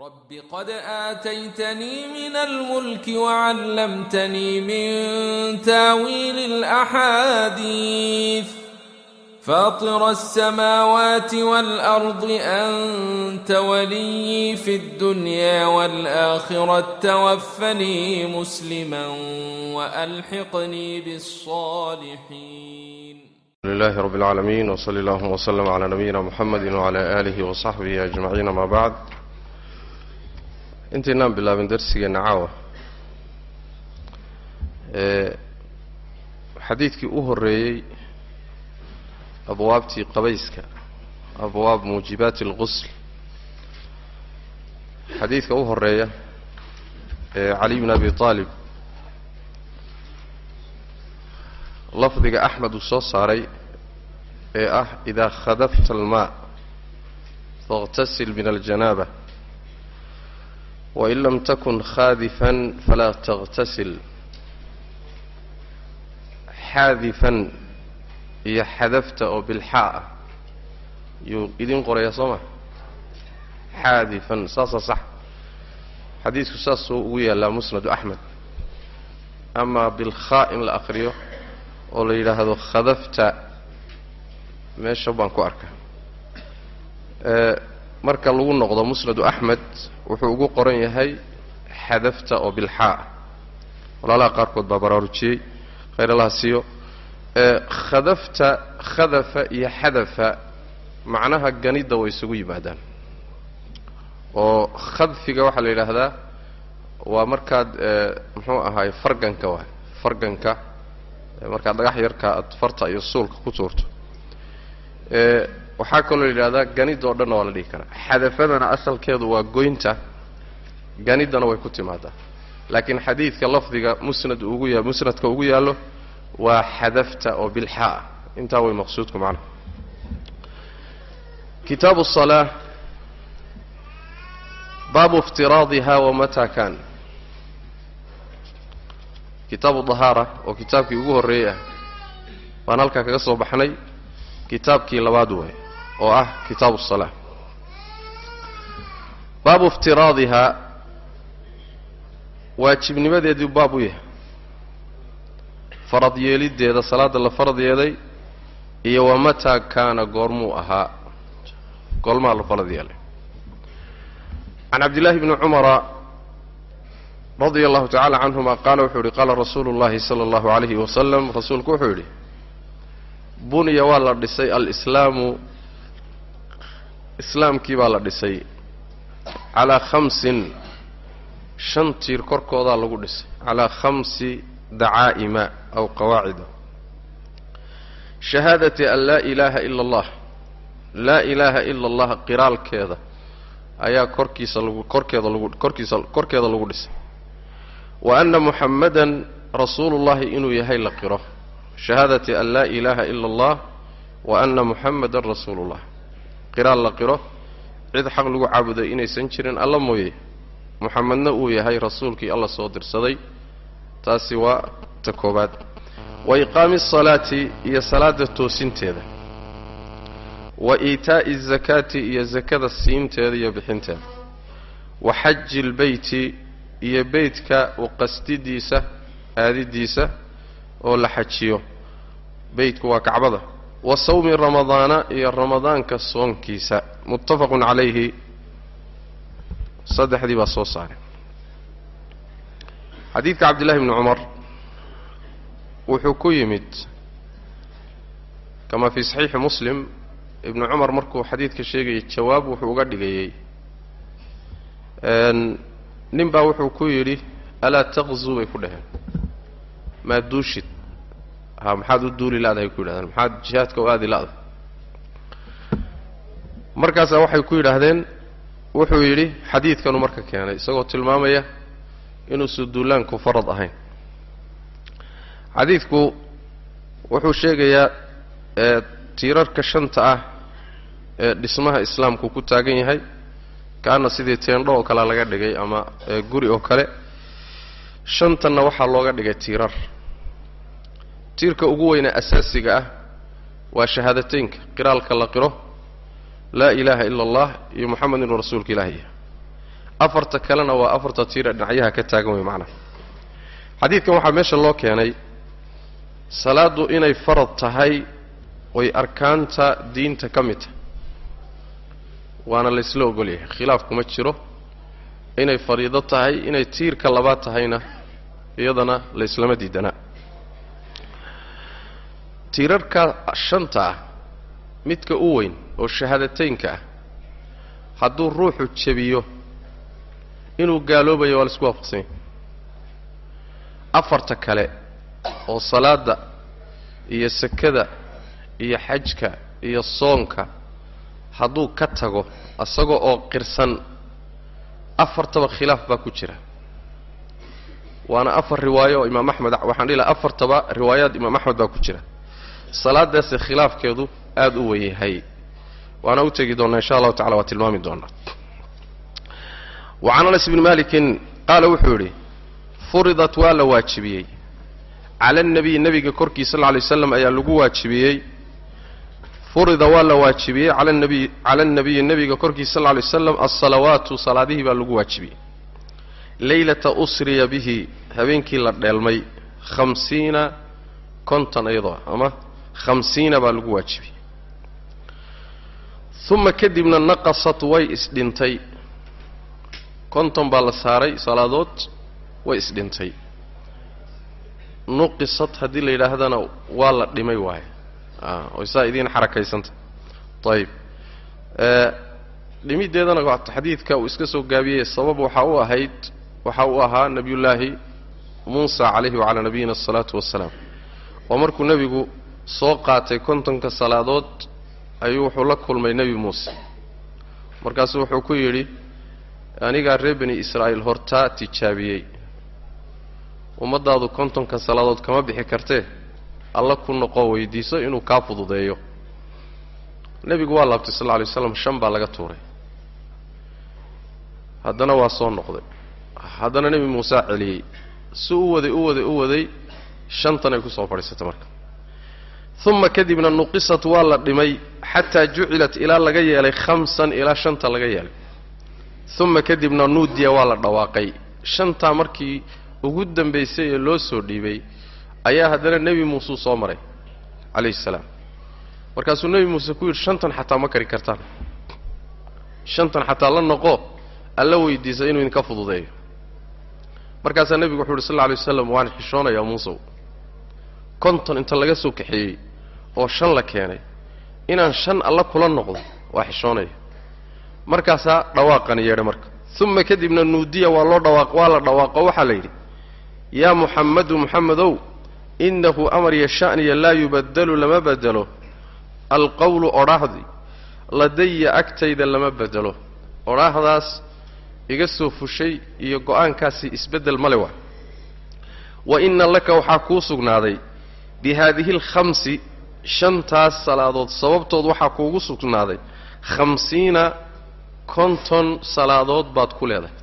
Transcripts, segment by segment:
رب قد آتيتني من الملك وعلمتني من تاويل الأحاديث فاطر السماوات والأرض أنت ولي في الدنيا والآخرة توفني مسلما وألحقني بالصالحين لله رب العالمين وصلى الله وسلم على نبينا محمد وعلى آله وصحبه أجمعين ما بعد intaynaan bilaabin darsigeenna caawa xadiidkii u horreeyey abwaabtii qabayska abwaab muujibaati alqusl xadiidka u horreeya ee cali bn abi aalib lafdiga axmed uu soo saaray ee ah idaa khadafta almaa faاqtasil min aljanaaba wain lam takun khaadifan falaa takhtasil xaadifan iyo xadafta oo bilxaa ah yuu idin qorayaa soo ma xaadifan saasaa sax xadiidku saasuu ugu yaallaa musnadu axmed amaa bilkhaa in la aqriyo oo la yidhaahdo khadafta meesha baan ku arkaa marka lagu noqdo musnadu axmed wuxuu ugu qoran yahay xadafta oo bilxaa ah walaalaha qaarkood baa baraarujiyey. Khayr allaha siiyo. Khadafta khadafa iyo xadafa macnaha ganidda way isugu yimaadaan oo khadfiga waxaa la yidhaahdaa waa markaad muxuu ahaay farganka waay farganka. Markaad dhagax yarka aad farta iyo suulka ku tuurto waxaa kaloo yidhahdaa ganidoo dhanna waa la dhihi karaa. Xadafadana asalkeedu waa goynta. Ganidana way ku timaadaa. Laakiin xadiidka lafdiga musnad ugu ya musnadka ugu yaallo waa xadafta oo bilxaa intaa way maqsuudku macnaha kitaabu salaa. Baabu iftiraadiha wamataa kan kitaabu dahaara oo kitaabkii ugu horreeyey ah baan halkaa kaga soo baxnay. Kitaabkii labaad waay oo ah kitaabu الصalaaة baabu اftiraadihaa waajibnimadeedii baab u yahay farad yeeliddeeda salaadda la farad yeelay iyo wamataa kaana goormuu ahaa goolmaa la farad yeelay can cabdillaahi bni cumara radia allahu tacala canhuma qaala wuxuu yihi qaala rasuulu llahi sala allahu alayhi wasalam rasuulku wuxuu yidhi buniya waa la dhisay alislaamu islaamkii baa la dhisay calaa khamsin shan tiir korkoodaa lagu dhisay. Calaa khamsi dacaa'ima aw qawaacida. Shahaadati an laa ilaaha ila allah. Laa ilaaha ila allah qiraalkeeda ayaa korkiisa lagu korkeeda lagu korkiisa korkeeda lagu dhisay. Wa anna muxammadan rasuulullahi inuu yahay la qiro. Shahaadati an laa ilaaha ila allah wa anna muxammadan rasuulullah qiraal la qiro cid xaq lagu caabuday inaysan jirin alla mooye. Muxamedna uu yahay rasuulkii alla soo dirsaday. Taasi waa ta koobaad wa iqaami asalaati iyo salaada toosinteeda. Wa iitaa'i azakaati iyo sakada siinteeda iyo bixinteeda. Wa xaji lbeyti iyo beytka u qasdidiisa aadidiisa oo la xajiyo. Beytku waa kacbada wa sawmi ramadaana iyo ramadaanka soonkiisa. Muttafaqun calayhi. Saddexdii baa soo saaray. Xadiidka cabdillahi bni cumar wuxuu ku yimid kama fii saxiixi muslim ibnu cumar markuu xadiidka sheegayay jawaab wuxuu uga dhigayey nin baa wuxuu ku yidhi alaa taqzuu? bay ku dhaheen. Maa duushid ha maxaad u duuli la-dahay ku yidhahdeen. Maxaad jihaadka u aadi la-da markaasaa waxay ku yidhaahdeen wuxuu yidhi xadiidkanuu marka keenay isagoo tilmaamaya inuusu duulaanku farad ahayn. Xadiidku wuxuu sheegayaa tiirarka shanta ah ee dhismaha islaamku ku taagan yahay kaana sidii teendho oo kale laga dhigay ama guri oo kale. Shantanna waxaa looga dhigay tiirar tiirka ugu weyne asaasiga ah waa shahaadateynka qiraalka la qiro laa ilaaha ila allah iyo moxamed inuu rasuulka ilaahiya afarta kalena waa afarta tiira dhinacyaha ka taagan wey macnaha xadiidkan waxaa meesha loo keenay salaaddu inay farad tahay oy arkaanta diinta ka mid tahay. Waana laysla ogolyahay khilaaf kuma jiro. Inay fariido tahay inay tiirka labaad tahayna iyadana layslama diidanaa tiirarka shanta ah midka u weyn oo shahaadateynka ah hadduu ruuxu jebiyo inuu gaaloobayo waa la isku waafaqsanya afarta kale oo salaadda iyo sakada iyo xajka iyo soonka hadduu ka tago isaga oo qirsan afartaba khilaaf baa ku jira. Waana afar riwaayo oo imaam axmed waxaan dhihi laha afartaba riwaayaad imaam axmed baa ku jira salaadaasi khilaafkeedu aada u weyahay waana u tegi doonnaa insha allahu tacala waa tilmaami doonaa. Wa can anas bni malikin qaala wuxuu yidhi furidat waa la waajibiyey. Cala alnabiy nebiga korkiisa sal lla lay ayaa lagu waajibiyey. Furida waa la waajibiyey. Cala nabiy cala alnabiyi nebiga korkiisa sal lla lay slam salaadihii baa lagu waajibiyey. Leylata usriya bihi habeenkii la dheelmay khamsiina konton iyadoo ama khamsiina baa lagu waajibiyey uma kadibna naqasat way isdhintay konton baa la saaray salaadood way isdhintay nuqisat haddii la yidhaahdana waa la dhimay waaye oy saa idiin xarakaysanta ayib dhimiddeedana xadiidka uu iska soo gaabiyey sabab waxaa u ahayd waxa uu ahaa nebiyullaahi muusa calayhi wacalaa nabiyina asalaatu wassalaam oo markuu nebigu soo qaatay kontonka salaadood ayuu wuxuu la kulmay nebi muuse. Markaasuu wuxuu ku yidhi anigaa reer bani israa'iil hortaa tijaabiyey. Ummaddaadu kontonka salaadood kama bixi kartee alla ku noqoo weydiiso inuu kaa fududeeyo. Nebigu waa laabtay sal lla alay waslam shan baa laga tuuray. Haddana waa soo noqday. Haddana nebi muusaa celiyey. Si u waday u waday u waday shantanay ku soo fadhiisatay marka uma kadibna nuqisat waa la dhimay xataa jucilat ilaa laga yeelay khamsan ilaa shanta laga yeelay uma kadibna nuudiya waa la dhawaaqay shantaa markii ugu dambaysay ee loo soo dhiibay ayaa haddana nebi muuseu soo maray calayhi salaam markaasuu nebi muuse ku yidhi shantan xataa ma kari kartaan shantan xataa la noqo alla weydiisa inuu idinka fududeeyo markaasaa nebigu wuxu uhi sal lla alay waslam waan xishoonayaa muusow konton inta laga soo kaxeeyey oo shan la keenay. Inaan shan alla kula noqdo waa xishoonaya. Markaasaa dhawaaqani yeedhay marka. Uma kadibna nuudiya waa loo dhawaaq waa la dhawaaqo waxaa la yidhi yaa muxammadu muxamedow innahu amar iyo sha'niya laa yubaddalu lama bedelo alqowlu odhaahdi ladaya agtayda lama bedelo odhaahdaas iga soo fushay iyo go'aankaasi isbeddel male waa. Wa inna laka waxaa kuu sugnaaday bi haadihi alkhamsi shantaas salaadood sababtood waxaa kuugu sugnaaday khamsiina konton salaadood baad ku leedahay.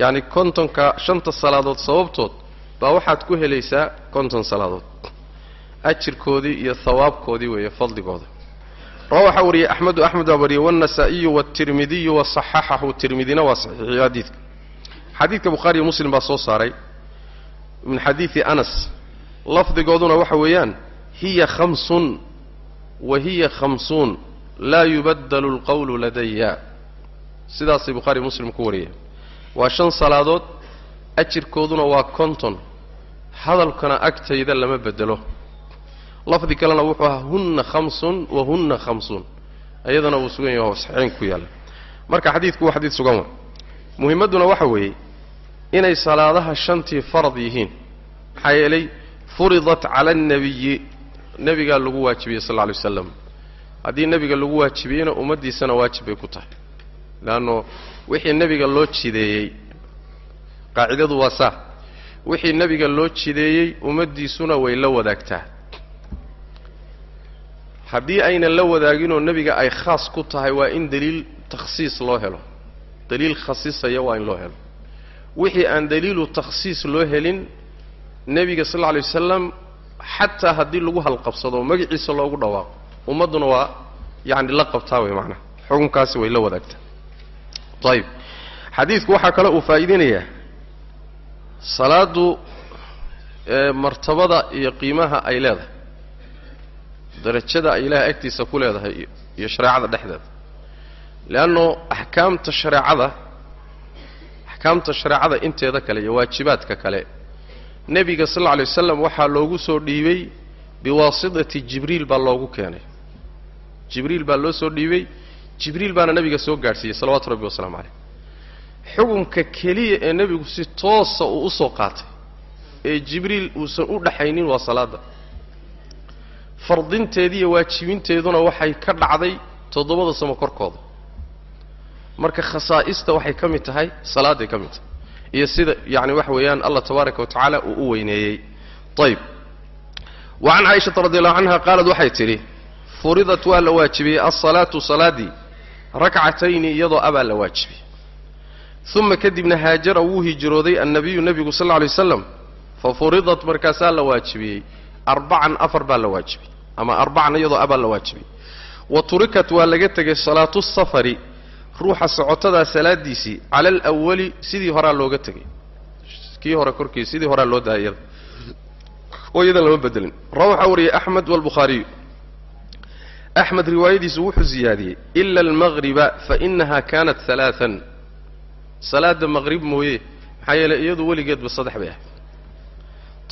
Yacni kontonka shanta salaadood sababtood baa waxaad ku helaysaa konton salaadood. Ajirkoodii iyo hawaabkoodii weeye fadligooda. Rawa waxaa wariyey axmedu axmed baa wariyey waannasaa'iyu waatirmidiyu wasaxaxahu tirmidina waa saxiixiyo xadiidka. Xadiidka bukhaariyo muslim baa soo saaray. Min xadiidi anas. Lafdigooduna waxa weeyaan hiya khamsun wa hiya khamsuun laa yubaddalu alqowlu ladaya sidaasay bukhaariyo muslim ku wariyeen waa shan salaadood ajirkooduna waa konton hadalkana agtayda lama bedelo lafdi kalena wuxuu ahaa hunna khamsun wa hunna khamsuun iyadana wuu sugan yahay oo saxiixayn ku yaalla marka xadiidku waa xadiid sugan wa muhimmadduna waxa weeye inay salaadaha shantii farad yihiin maxaa yeelay furidat cala annabiyi nebigaa lagu waajibiyey sal alay waslam haddii nebiga lagu waajibiyeyna ummaddiisana waajib bay ku tahay. Leanno wixii nebiga loo jideeyey qaacidadu waa saa. Wixii nebiga loo jideeyey ummaddiisuna way la wadaagtaa. Haddii aynan la wadaaginoo nebiga ay khaas ku tahay waa in deliil takhsiis loo helo. Deliil khasisaya waa in loo helo. Wixii aan deliilu takhsiis loo helin nebiga sal alla alay wasalam xataa haddii lagu halqabsado magaciisa loogu dhawaaqo ummadduna waa yacni la qabtaa wey macnaha xukunkaasi way la wadaagtaa ayib xadiidku waxaa kale uu faa'iideynayaa salaaddu ee martabada iyo qiimaha ay leedahay darajada ay ilaahay agtiisa ku leedahay iyo shareecada dhexdeeda leanno axkaamta shareecada axkaamta shareecada inteeda kale iyo waajibaadka kale nebiga sal alla alay wasalam waxaa loogu soo dhiibay biwaasitati jibriil baa loogu keenay. Jibriil baa loo soo dhiibay. Jibriil baana nebiga soo gaadhsiiyey salawatu rabbi wasalaamu caleyh xukunka keliya ee nebigu si toosa uu u soo qaatay ee jibriil uusan u dhaxaynin waa salaadda fardinteediiyo waajibinteeduna waxay ka dhacday toddobada samo korkooda. Marka khasaa'ista waxay ka mid tahay salaaday ka mid tahay iyo sida yacni waxa weeyaan allah tabaaraka wa tacaala uu u weyneeyey. Ayb wa can caaishata radi allahu canha qaalad waxay tidhi furidat waa la waajibiyey alsalaatu salaaddii rakcatayni iyadoo abaa la waajibiyey. Uma kadibna haajara wuu hijrooday annabiyu nebigu sal lla lay waslam fa furidat markaasaa la waajibiyey. Arbacan afar baa la waajibiyey ama arbacan iyadoo abaa la waajibiyey. Wa turikat waa laga tegay salaatu safari ruuxa socotadaa salaadiisii cala alawali sidii horaa looga tegay kii hore korkiisa sidii horaa loo daayay iyada oo iyadan lama bedelin. Rawa waxaa wariyey axmed walbukhaariyu. Axmed riwaayadiisu wuxuu ziyaadiyey ila almaqriba fainaha kanat halaaan salaada maqrib mooye maxaa yeeley iyadu weligeedba saddex bay ahayd.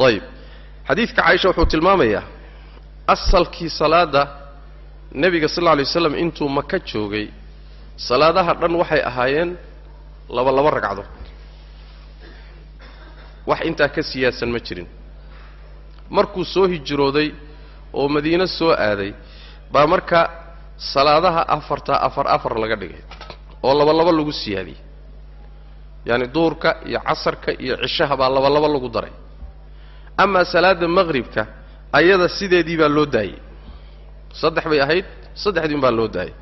Ayib xadiidka caaisha wuxuu tilmaamayaa asalkii salaadda nebiga sal lla alay waslam intuu maka joogay salaadaha dhan waxay ahaayeen laba laba ragcadood wax intaa ka siyaadsan ma jirin. Markuu soo hijrooday oo madiino soo aaday baa marka salaadaha afarta afar afar laga dhigay oo laba laba lagu siyaadiyey yacani duurka iyo casarka iyo cishaha baa laba laba lagu daray. Amaa salaada maqribka ayada sideedii baa loo daayey saddex bay ahayd saddexdiin baa loo daayey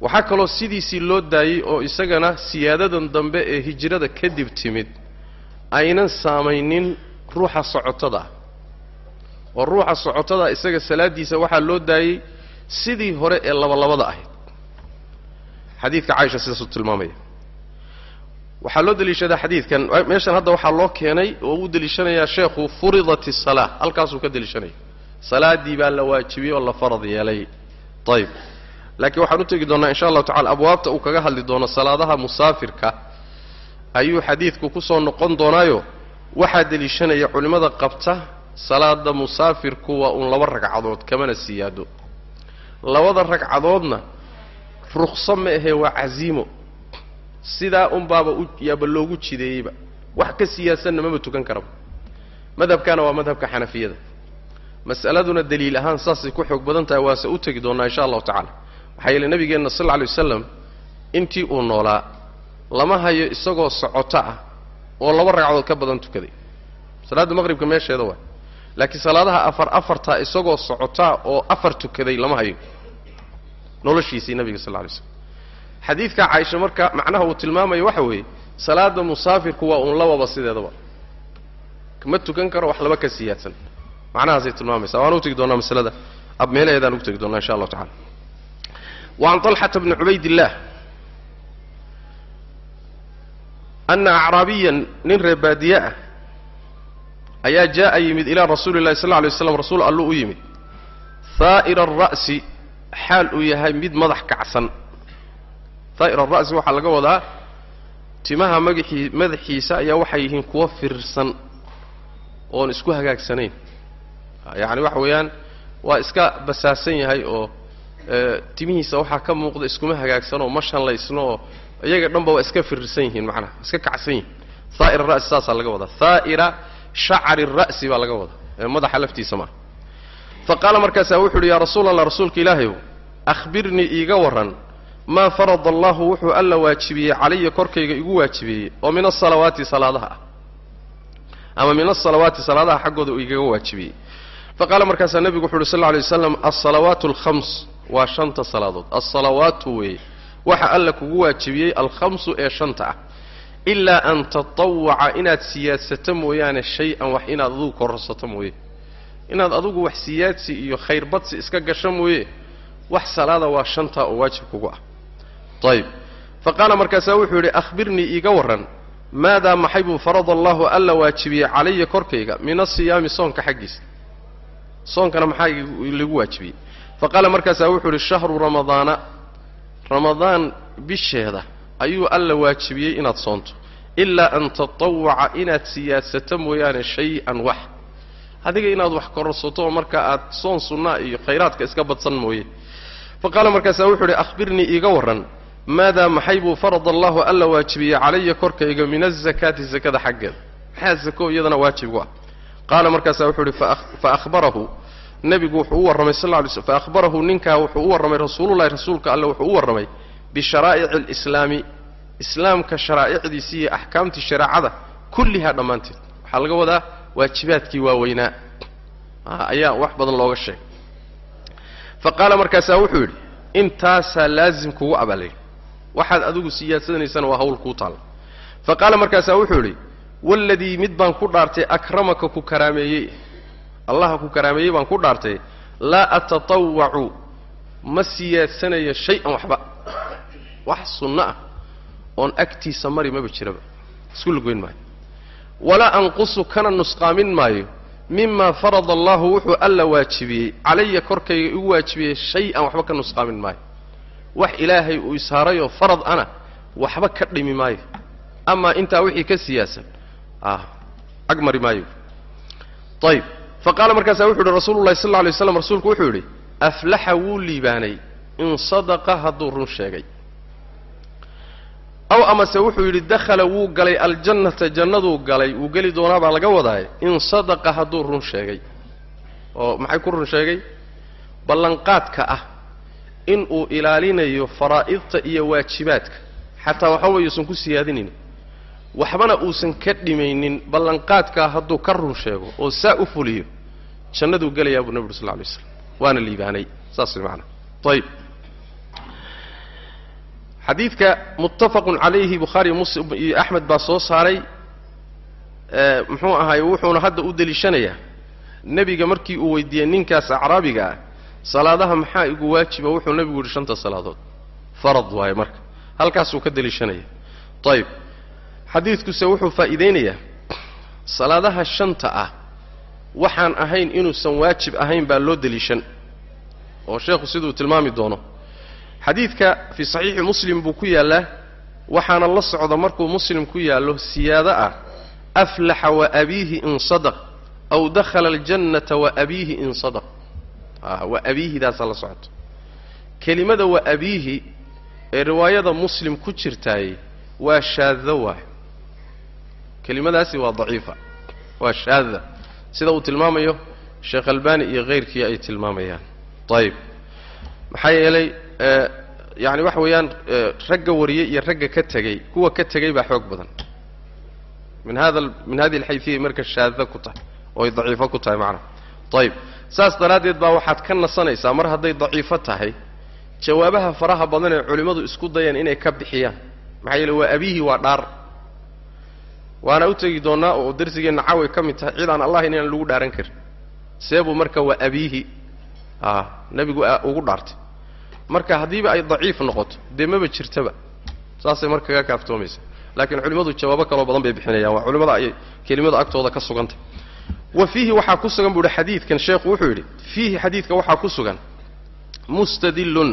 waxaa kaloo sidiisii loo daayey oo isagana siyaadadan dambe ee hijrada kadib timid aynan saamaynin ruuxa socotada. Oo ruuxa socotada isaga salaaddiisa waxaa loo daayey sidii hore ee labalabada ahayd. Xadiidka caaisha sidaasuu tilmaamaya. Waxaa loo deliishadaa xadiidkan meeshan hadda waxaa loo keenay oo u deliishanayaa sheekhu furidat isalaa halkaasuu ka deliishanaya salaaddii baa la waajibiyey oo la farad yeelay. Ayib laakiin waxaan u tegi doonnaa insha allahu tacala abwaabta uu kaga hadli doono salaadaha musaafirka. Ayuu xadiidku ku soo noqon doonaayo. Waxaa deliishanaya culimmada qabta salaada musaafirku waa uun laba ragcadood kamana siyaado. Labada ragcadoodna ruqso ma ahee waa casiimo. Sidaa unbaaba u yaaba loogu jideeyeyba. Wax ka siyaasanna maba tukan karaba madhabkana waa madhabka xanafiyada. Mas'aladuna daliil ahaan saasay ku xoog badan tahay waase u tegi doonnaa insha allahu tacala maxaa yeele nabigeenna sal alla alay wasalam intii uu noolaa lama hayo isagoo socoto ah oo laba ragcadood ka badan tukaday. Salaadda maqribka meesheeda waa. Laakiin salaadaha afar afartaa isagoo socotaa oo afar tukaday lama hayo. Noloshiisii nabiga sal lay slam xadiidka caaisha marka macnaha uu tilmaamayo waxa weeye salaada musaafirku waa uun lababa sideedaba kama tukan karo wax laba ka siyaadsan. Macnahaasay tilmaamaysa waan u tegi doonaa masalada. Ab meelaheedaan ugu tegi doonaa insha allahu tacala وعن طلحة بن عبيد الله أن أعرابيا nin ree baadiye ah ayaa jaaءa yimid ilىa rasuuli الlahi sl اه عليه وsلم rasuul allu u yimid haa'ir الra'si xaal uu yahay mid madax kacsan haa'ir الra'si waxaa laga wadaa timaha magii madaxiisa ayaa waxay yihiin kuwo firirsan oon isku hagaagsanayn yacni waxa weeyaan waa iska basaasan yahay oo timihiisa waxaa ka muuqda iskuma hagaagsanoo ma shanlaysno oo iyaga dhanba waa iska firirsan yihiin macnaha iska kacsan yihiin haa'ir ra'si saasaa laga wadaa. Haa'ira shacari ra'si baa laga wadaa. Madaxa laftiisa maaha fa qaala markaasaa wuxu uhi yaa rasuul allah rasuulka ilaahayow akhbirnii iiga warran maa farada allahu wuxuu alla waajibiyey calaya korkayga igu waajibiyey oo min asalawaati salaadaha ah. Ama min asalawaati salaadaha xaggooda igaga waajibiyey. Fa qaala markaasaa nebigu wuxu uhi sal lla alay waslam alsalawaatu alkhams waa shanta salaadood. Alsalawaatu weeye waxa alla kugu waajibiyey alkhamsu ee shanta ah. Ilaa an tatawaca inaad siyaadsato mooyaane shay-an wax inaad adugu kororsato mooye. Inaad adugu wax siyaadsi iyo khayrbadsi iska gasho mooye wax salaada waa shantaa oo waajib kugu ah. Ayib fa qaala markaasaa wuxuu yidhi akhbirnii iiga warran maadaa maxay buu farada allahu alla waajibiyey calaya korkayga min asiyaami soonka xaggiisa? Soonkana maxaa lagu waajibiyey fa qaala markaasaa wuxuu yidhi shahru ramadaana. Ramadaan bisheeda ayuu alla waajibiyey inaad soonto ilaa an tatawaca inaad siyaasato mooyaane shay-an wax. Adiga inaad wax kororsato marka aad soon sunnaa iyo khayraadka iska badsan mooye. Fa qaala markaasaa wuxuu idhi akhbirnii iiga warran maadaa maxay buu farad allahu alla waajibiyey calaya korkayga min azakaati sakada xaggeeda? Maxaa sako iyadana waajibgu ah? Qaala markaasaa wuxuu idhi fa ahbarahu nebigu wuxuu u warramay sal slm fa ahbarahu ninkaa wuxuu u warramay rasuululahi rasuulka alle wuxuu u warramay bisharaa'ici alislaami islaamka sharaa'icdiisii iyo axkaamtii shareecada kullihaa dhammaanteed. Waxaa laga wadaa waajibaadkii waaweynaa. Ayaa wax badan looga sheegay. Fa qaala markaasaa wuxuu yidhi intaasaa laazim kugu abaalayay waxaad adigu siyaasanaysana waa hawl kuu taalla fa qaala markaasaa wuxuu yidhi waladii mid baan ku dhaartay akramaka ku karaameeyey allaha ku karaameeyey baan ku dhaartay laa atatawacu ma siyaasanayo shay-an waxba. Wax sunno ah oon agtiisa mari maba jiraba. Isku lugoyn maayo. Walaa anqusu kana nusqaamin maayo. Mimaa farada allahu wuxuu alla waajibiyey. Calaya korkayga igu waajibiyey shay-an waxba ka nusqaamin maayo. Wax ilaahay uu ishaarayoo farad ana waxba ka dhimi maayo. Amaa intaa wixii ka siyaasan ah ag mari maayo. Ayib fa qaala markaasaa wuxu yidhi rasuulu llahi sal alay slam rasuulku wuxuu yidhi aflaxa wuu liibaanay in sadaqa hadduu run sheegay. Aw amase wuxuu yidhi dakhala wuu galay aljannata jannaduu galay wuu geli doonaa baa laga wadaaye in sadaqa hadduu run sheegay. Oo maxay ku run sheegay? Ballanqaadka ah inuu ilaalinayo faraa'idta iyo waajibaadka. Xataa waxa weeye usan ku siyaadinayn waxbana uusan ka dhimaynin ballanqaadkaa hadduu ka run sheego oo saa u fuliyo jannaduu gelayaa buu nebi uri sal alay slam waana liibaanay saas way macanaa ayib xadiidka muttafaqun calayhi bukhaari muslim iyo axmed baa soo saaray. Muxuu ahaay wuxuuna hadda u deliishanayaa. Nebiga markii uu weydiiyey ninkaas acraabiga ah salaadaha maxaa igu waajiba? Wuxuu nebigu yidhi shanta salaadood. Farad waaye marka. Halkaasuu ka deliishanaya. Ayib xadiidkuse wuxuu faa'iidaynayaa. Salaadaha shanta ah waxaan ahayn inuusan waajib ahayn baa loo deliishan oo sheekhu siduu tilmaami doono. Xadiidka fii saxiixi muslim buu ku yaallaa waxaana la socda markuu muslim ku yaallo siyaado ah aflaxa wa abiihi in sadaq aw dakhala aljannata wa abiihi in sadaq. Wa abiihidaasaa la socota. Kelimada wa abiihi ee riwaayada muslim ku jirtaayey waa shaaddo waay. Kelimadaasi waa daciifa. Waa shaadda sida uu tilmaamayo sheekh albani iyo hayrkii ay tilmaamayaan. Ayib maxaa yeelay yani waxa weeyaan ragga wariyey iyo ragga ka tegey kuwa ka tegey baa xoog badan. Min hada min hadihi alxayfiya marka shaadda ku tahay oo ay daciifo ku tahay macnaha ayib saas daraaddeed baa waxaad ka nasanaysaa mar hadday daciifo tahay jawaabaha faraha badan ee culimmadu isku dayeen inay ka bixiyaan. Maxaa yeele waa abiihi waa dhaar waana u tegi doonnaa oo darsigeenna caway ka mid tahay cid aan allah inaan lagu dhaaran karin. Seebuu marka waa abiihi. A nebigu ugu dhaartay. Marka haddiiba ay daciif noqoto dee maba jirtaba. Saasay marka kaga kaaftoomaysa laakiin culimmadu jawaabo kaloo badan bay bixinayaan. Waa culimmada ayay kelimada agtooda ka sugantay. Wa fiihi waxaa ku sugan buu ihi xadiidkan sheekhu wuxuu yidhi fiihi xadiidka waxaa ku sugan mustadillun.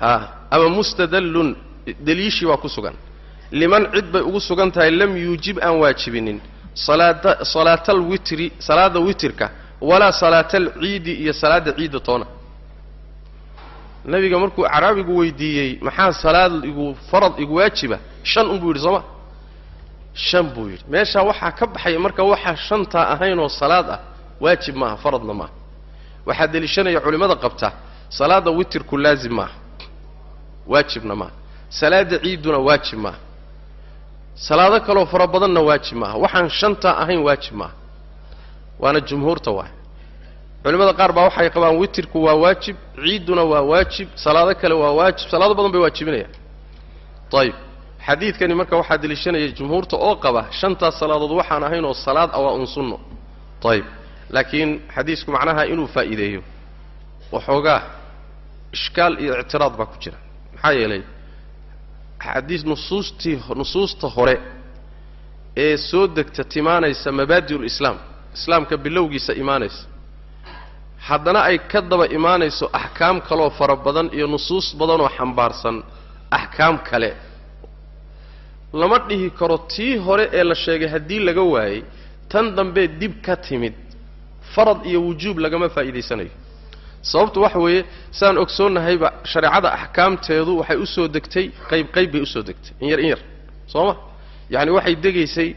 Ha ama mustadallun deliishii baa ku sugan liman cid bay ugu sugan tahay lam yuujib aan waajibinin. Salaada salaatalwitri salaada witirka walaa salaatalciidi iyo salaada ciidda toona. Nabiga markuu caraabigu weydiiyey maxaa salaad igu farad igu waajiba? Shan unbuu yidhi sooma shan buu yidhi. Meeshaa waxaa ka baxaya marka waxaa shantaa ahaynoo salaad ah waajib maaha faradna maaha. Waxaa deliishanaya culimmada qabta salaada witirku laazim maaha waajibna maaha. Salaada ciidduna waajib maaha salaado kaloo fara badanna waajib maaha. Waxaan shantaa ahayn waajib maaha. Waana jumhuurta waay culimmada qaar baa waxay qabaan witirku waa waajib ciidduna waa waajib salaado kale waa waajib. Salaado badan bay waajibinayaan. Ayib xadiidkani marka waxaa deliishanaya jumhuurta oo qaba shantaas salaadood waxaan ahayn oo salaad ah waa un sunno. Ayib laakiin xadiisku macnaha inuu faa'iideeyo. Waxoogaa ishkaal iyo ictiraad baa ku jira. Maxaa yeelay xadiis nusuustii nusuusta hore ee soo degta timaanaysa mabaadi'ul islaam islaamka bilowgiisa imaanaysa. Haddana ay ka daba imaanayso axkaam kaleoo fara badan iyo nusuus badanoo xambaarsan axkaam kale. Lama dhihi karo tii hore ee la sheegay haddii laga waayey tan dambee dib ka timid farad iyo wujuub lagama faa'iidaysanayo sababtu waxa weeye saan ogsoonnahayba shareecada axkaamteedu waxay u soo degtay qayb bay u soo degtay in yar in yar soo ma yacni waxay degaysay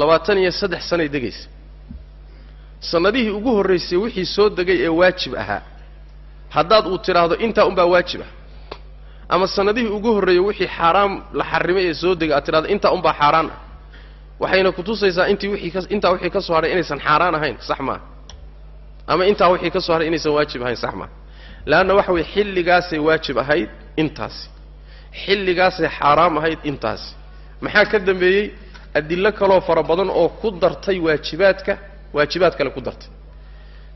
labaatan iyo saddex sanay degaysay. Sannadihii ugu horraysay wixii soo degay ee waajib ahaa haddaad uu tidhaahdo intaa unbaa waajib ah. Ama sannadihii ugu horreeyey wixii xaaraam la xarrimay ee soo degay aad tidhahdo intaa unbaa xaaraan ah. Waxayna kutusaysaa intii wixii ka intaa wixii ka soo hadhay inaysan xaaraan ahayn sax maaha ama intaa wixii ka soo hadhay inaysan waajib ahayn sax maaha leanna waxa weye xilligaasay waajib ahayd intaasi. Xilligaasay xaaraam ahayd intaasi. Maxaa ka dambeeyey? Adillo kaloo fara badan oo ku dartay waajibaadka waajibaad kale ku dartay.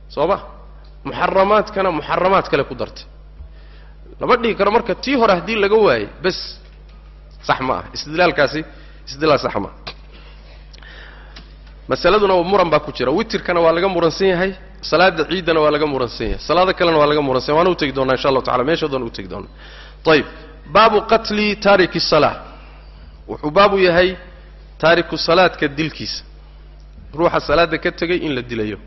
Soo ma? Muxaramaadkana muxaramaad kale ku dartay. Lama dhihi karo marka tii hore haddii laga waayey bes sax ma ah istidlaalkaasi istidlaal sax ma ah masaladuna muran baa ku jira. Witirkana waa laga muransan yahay salaada ciiddana waa laga muransan yahay salaado kalena waa laga muransan yahay waana utegi doonaa insha allahu tacala meeshoodan utegi doonaa. Ayib baabu qatli taariki salaa wuxuu baabu yahay taariku salaadka dilkiisa. Ruuxa salaada ka tegay in la dilayo.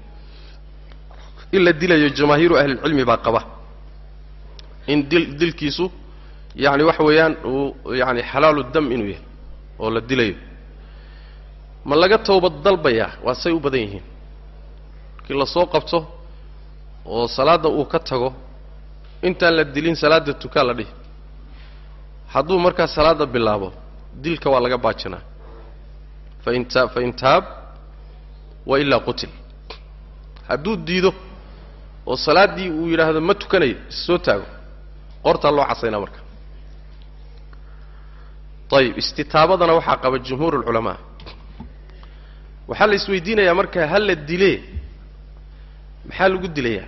In la dilayo jamaahiiru ahlilcilmi baa qaba. In dil dilkiisu yacni waxa weeyaan uu yacni xalaalu dam inuu yahay oo la dilayo. Ma laga towbad dalbayaa? Waa say u badan yihiin markii la soo qabto oo salaadda uu ka tago intaan la dilin salaadda tukaa la dhihi. Hadduu markaa salaadda bilaabo dilka waa laga baajinaa. Fain taa fain taab wa ilaa qutil. Hadduu diido oo salaaddii uu yidhaahdo ma tukanayo issoo taago qortaa loo casaynaa marka. Ayib istitaabadana waxaa qaba jumhuur alculamaa waxaa la isweydiinayaa marka ha la dilee maxaa lagu dilayaa?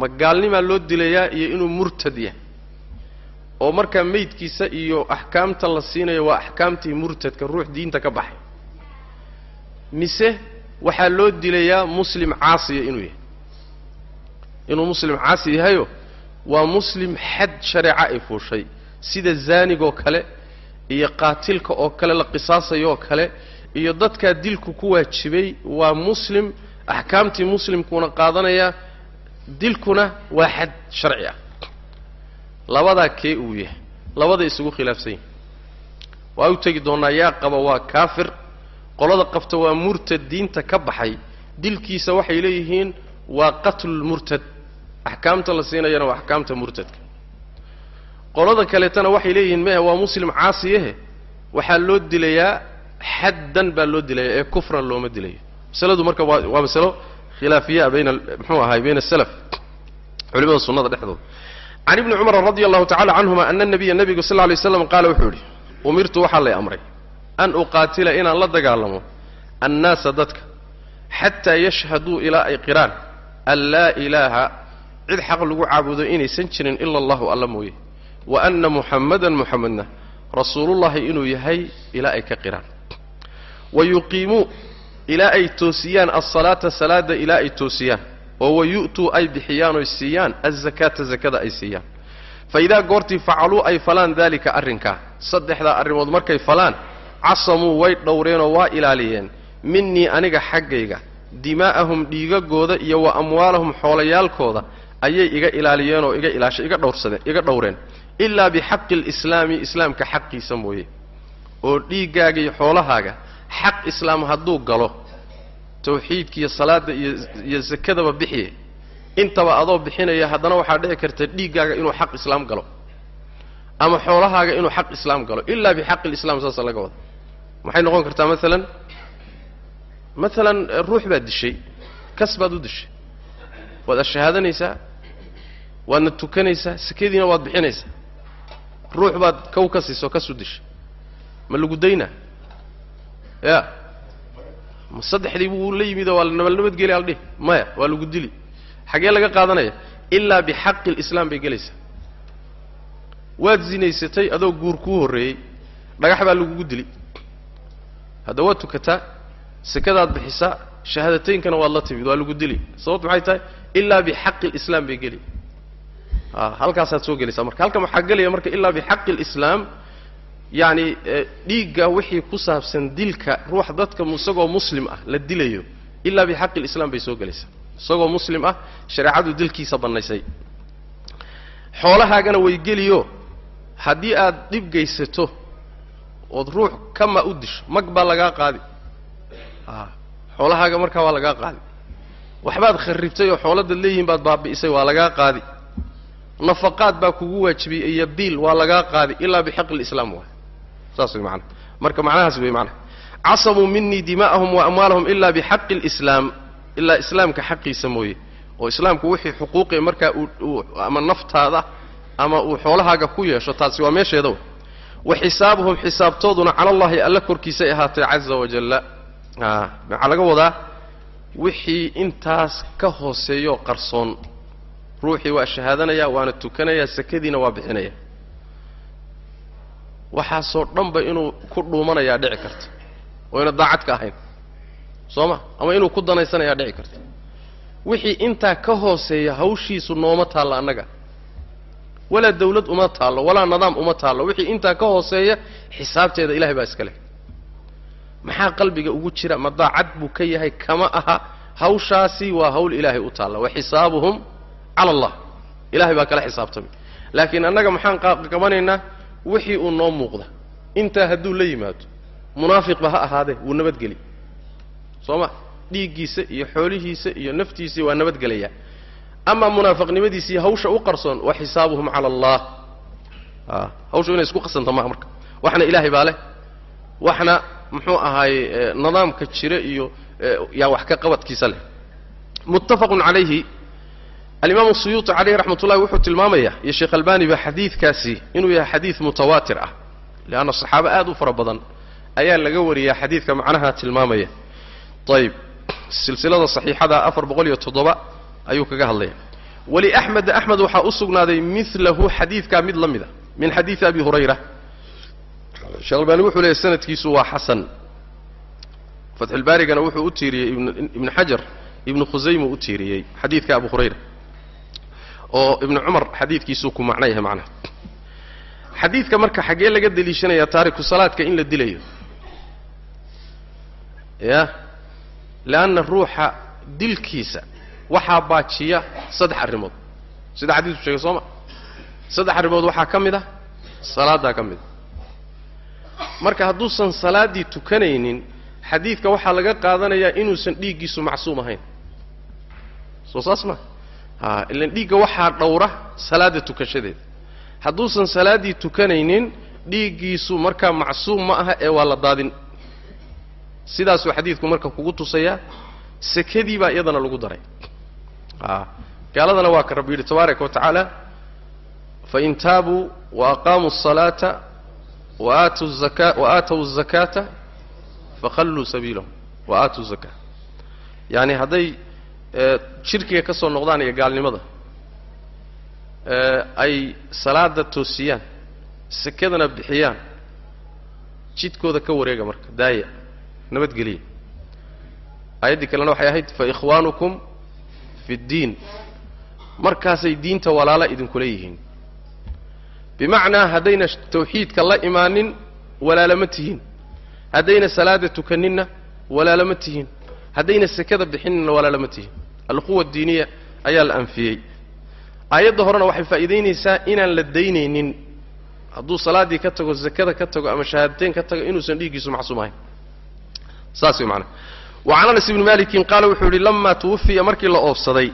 Ma gaalnimaa loo dilayaa iyo inuu murtad yahay? Oo markaa meydkiisa iyo axkaamta la siinayo waa axkaamtii murtadka ruux diinta ka baxay. Mise waxaa loo dilayaa muslim caasiya inuu yahay? Inuu muslim caasi yahayo waa muslim xad shareeca ay fuushay. Sida zaanigoo kale iyo qaatilka oo kale la qisaasayoo kale iyo dadkaa dilku ku waajibay waa muslim axkaamtii muslimkuuna qaadanaya dilkuna waa xad sharci ah. Labadaa kee uu yahay? Labada isugu khilaafsan yihiin waa u tegi doonnaa yaa qaba waa kaafir. Qolada qabta waa murtad diinta ka baxay. Dilkiisa waxay leeyihiin waa qatlulmurtad axkaamta la siinayana waa axkaamta murtadka. Qolada kaleetana waxay leeyihiin mehe waa muslim caasiyahe waxaa loo dilayaa xaddan baa loo dilaya ee kufran looma dilayo masaladu marka waa masalo khilaafiyaa bayna muxuu ahaay bayna asalaf culimada sunnada dhexdooda. Can ibni cumar radi allahu tacala canhuma ana nabiya nebigu sal lla lay qaala wuxuu yidhi umirtu waxaa lay amray an uqaatila inaan la dagaalamo annaasa dadka xataa yashhaduu ilaa ay qiraan an laa ilaaha cid xaq lagu caabudo inaysan jirin ila allahu alla mooye. Wa anna muxammadan muxamedna rasuulullahi inuu yahay ilaa ay ka qiraan. Wa yuqiimuu ilaa ay toosiyaan alsalaata salaada ilaa ay toosiyaan. Oo wa yu'tuu ay bixiyaan oy siiyaan. Azakaata zakada ay siiyaan. Fa idaa goortii facaluu ay falaan daalika arrinkaa. Saddexdaa arrimood markay falaan casamuu way dhowreenoo waa ilaaliyeen. Minnii aniga xaggayga dimaa'ahum dhiigagooda iyo wa amwaalahum xoolayaalkooda ayay iga ilaaliyeenoo iga ilaasha iga dhowrsadeen iga dhowreen. Ilaa bixaqi alislaami islaamka xaqiisa mooye. Oo dhiiggaaga iyo xoolahaaga xaq islaam hadduu galo tawxiidka iyo salaadda iyo sakadaba bixiye intaba adoo bixinaya haddana waxaa dhici karta dhiiggaaga inuu xaq islaam galo ama xoolahaaga inuu xaq islaam galo ilaa bixaqi lislaam saasa laga wada. Maxay noqon kartaa? Maalan maalan ruux baad dishay kas baad u dishay. Waad ashahaadanaysaa waadna tukanaysaa sakadiina waad bixinaysaa. Ruux baad kaw ka siiso kas u dishay. Ma lagu daynaa ya. Ma saddexdii buu la yimidoo waa la nabal nabadgeli aldhih maya waa lagu dili. Xaggee laga qaadanaya? Ilaa bixaqi lislaam bay gelaysaa waad zinaysatay adoo guur kuu horreeyey. Dhagax baa lagugu dili. Hadda waad tukataa sekadaad bixisaa shahaadataynkana waad la timid waa lagu dili. Sababtu maxay tahay? Ilaa bixaqi lislaam bay geli. A halkaasaad soo gelaysaa marka. Halkan waxaa gelaya marka? Ilaa bixaqi lislaam yacni dhiigga wixii ku saabsan dilka ruux dadka isagoo muslim ah la dilayo ilaa bixaqi lislaam bay soo gelaysaa. Isagoo muslim ah shareecadu dilkiisa bannaysay. Xoolahaagana way geliyo. Haddii aad dhib geysato ood ruux kama u disho mag baa lagaa qaadi. A xoolahaaga markaa waa lagaa qaadi. Waxbaad kharribtay oo xooladaad leeyihiin baad baabi'isay waa lagaa qaadi. Nafaqaad baa kugu waajibiyey iyo biil waa lagaa qaadi ilaa bixaqi lislaam waay saas maanaa marka macnahaas wey maanaa casabuu minii dima'ahum wa amwaalahum ilaa bixaqi lislaam ilaa islaamka xaqiisa mooye. Oo islaamku wixii xuquuqi markaa ama naftaada ama uu xoolahaaga ku yeesho taasi waa meesheeda wey wa xisaabuhum xisaabtooduna cala allahi alla korkiisay ahaatay caza wajalla maxaa laga wadaa wixii intaas ka hooseeyo qarsoon. Ruuxii waa shahaadanaya waana tukanaya sakadiina waa bixinaya waxaasoo dhanba inuu ku dhuumanayaa dhici karta. Oo yna daacad ahayn. Soo ma ama inuu ku danaysanayaa dhici karta. Wixii intaa ka hooseeya hawshiisu nooma taallo annaga. Walaa dawlad uma taallo walaa nidaam uma taallo. Wixii intaa ka hooseeya xisaabteeda ilahay baa iska leh. Maxaa qalbiga ugu jira? Ma daacad buu ka yahay? Kama aha. Hawshaasi waa hawl ilaahay u taalla. Wa xisaabuhum cala allah. Ilahay baa kala xisaabtamay laakiin annaga maxaan qabanaynaa wixii uu noo muuqda. Intaa hadduu la yimaado munaafiqba ha ahaadee wuu nabadgeli soo ma? Dhiiggiisa iyo xoolihiisa iyo naftiisii waa nabadgelayaa ama munaafiqnimadiisii hawsha u qarsoon wa xisaabuhum cala allah. A hawshu inay isku qasanta maha marka. Waxna ilaahay baa leh. Waxna muxuu ahaaye nidaamka jira iyo yaa wax ka qabadkiisa leh. Muttafaqun calayhi alimaam suyuuti caleyhi raxmat ullahi wuxuu tilmaamaya iyo sheekh albani ba xadiidkaasi inuu yahay xadiid mutawaatir ah leanna saxaabo aad u fara badan ayaa laga wariyaa xadiidka macnaha tilmaamaya. Ayib silsilada saxiixada afar boqol iyo toddoba ayuu kaga hadlaya. Waliaxmeda axmed waxaa u sugnaaday milahu xadiidkaa mid la mida min xadiidi abi hurayra. Sheekh albani wuxuu leeyahy sanadkiisu waa xasan. Fatxulbaarigana wuxuu u tiiriyey ibnu xajar ibnu khusaymu u tiiriyey xadiidka abu hurayra oo ibnu cumar xadiidkiisuu ku macno yahay macnaha. Xadiidka marka xaggee laga deliishanaya taariku salaadka in la dilayo. Ya? Leanna ruuxa dilkiisa waxaa baajiya saddex arrimood. Sida xadiisku sheegay soo ma? Saddex arrimood waxaa ka mid ah salaaddaa ka mid. A marka hadduusan salaaddii tukanaynin xadiidka waxaa laga qaadanayaa inuusan dhiiggiisu macsuum ahayn. Soo saas ma? a ilan dhiigga waxaa dhowra salaadda tukashadeeda hadduusan salaaddii tukanaynin dhiiggiisu markaa macsuum ma aha ee waa la daadin sidaasuu xadiidku marka kugu tusayaa sekadii baa iyadana lagu daray a gaaladana waa ka rabbi yidhi tabaaraka wa tacaala fain taabuu wa aqaamuu الصalaata waaatu zaka wa aatow الzakaata fakhalluu sabiilahum wa aatuu zaka yaani hadday shirkiga ka soo noqdaan iyo gaalnimada ay salaada toosiyaan sekadana bixiyaan jidkooda ka wareega marka daaya nabadgeliya aayaddii kalena waxay ahayd fa ikhwaanukum fi ddiin. Markaasay diinta walaala idinkula yihiin bimacnaa haddayna tawxiidka la imaanin walaalama tihiin. Haddayna salaada tukaninna walaalama tihiin. Haddayna sekada bixinina walaalama tihiin alquwa diiniya ayaa la anfiyey. Aayadda horena waxay faa'iidaynaysaa inaan la daynaynin. Hadduu salaaddii ka tago zakada ka tago ama shahaadateyn ka tago inuusan dhiiggiisu macsuum ahayn. Saas way maanaa wa can anas ibni malikin qaala wuxuu yidhi lamaa tuwafiya markii la oofsaday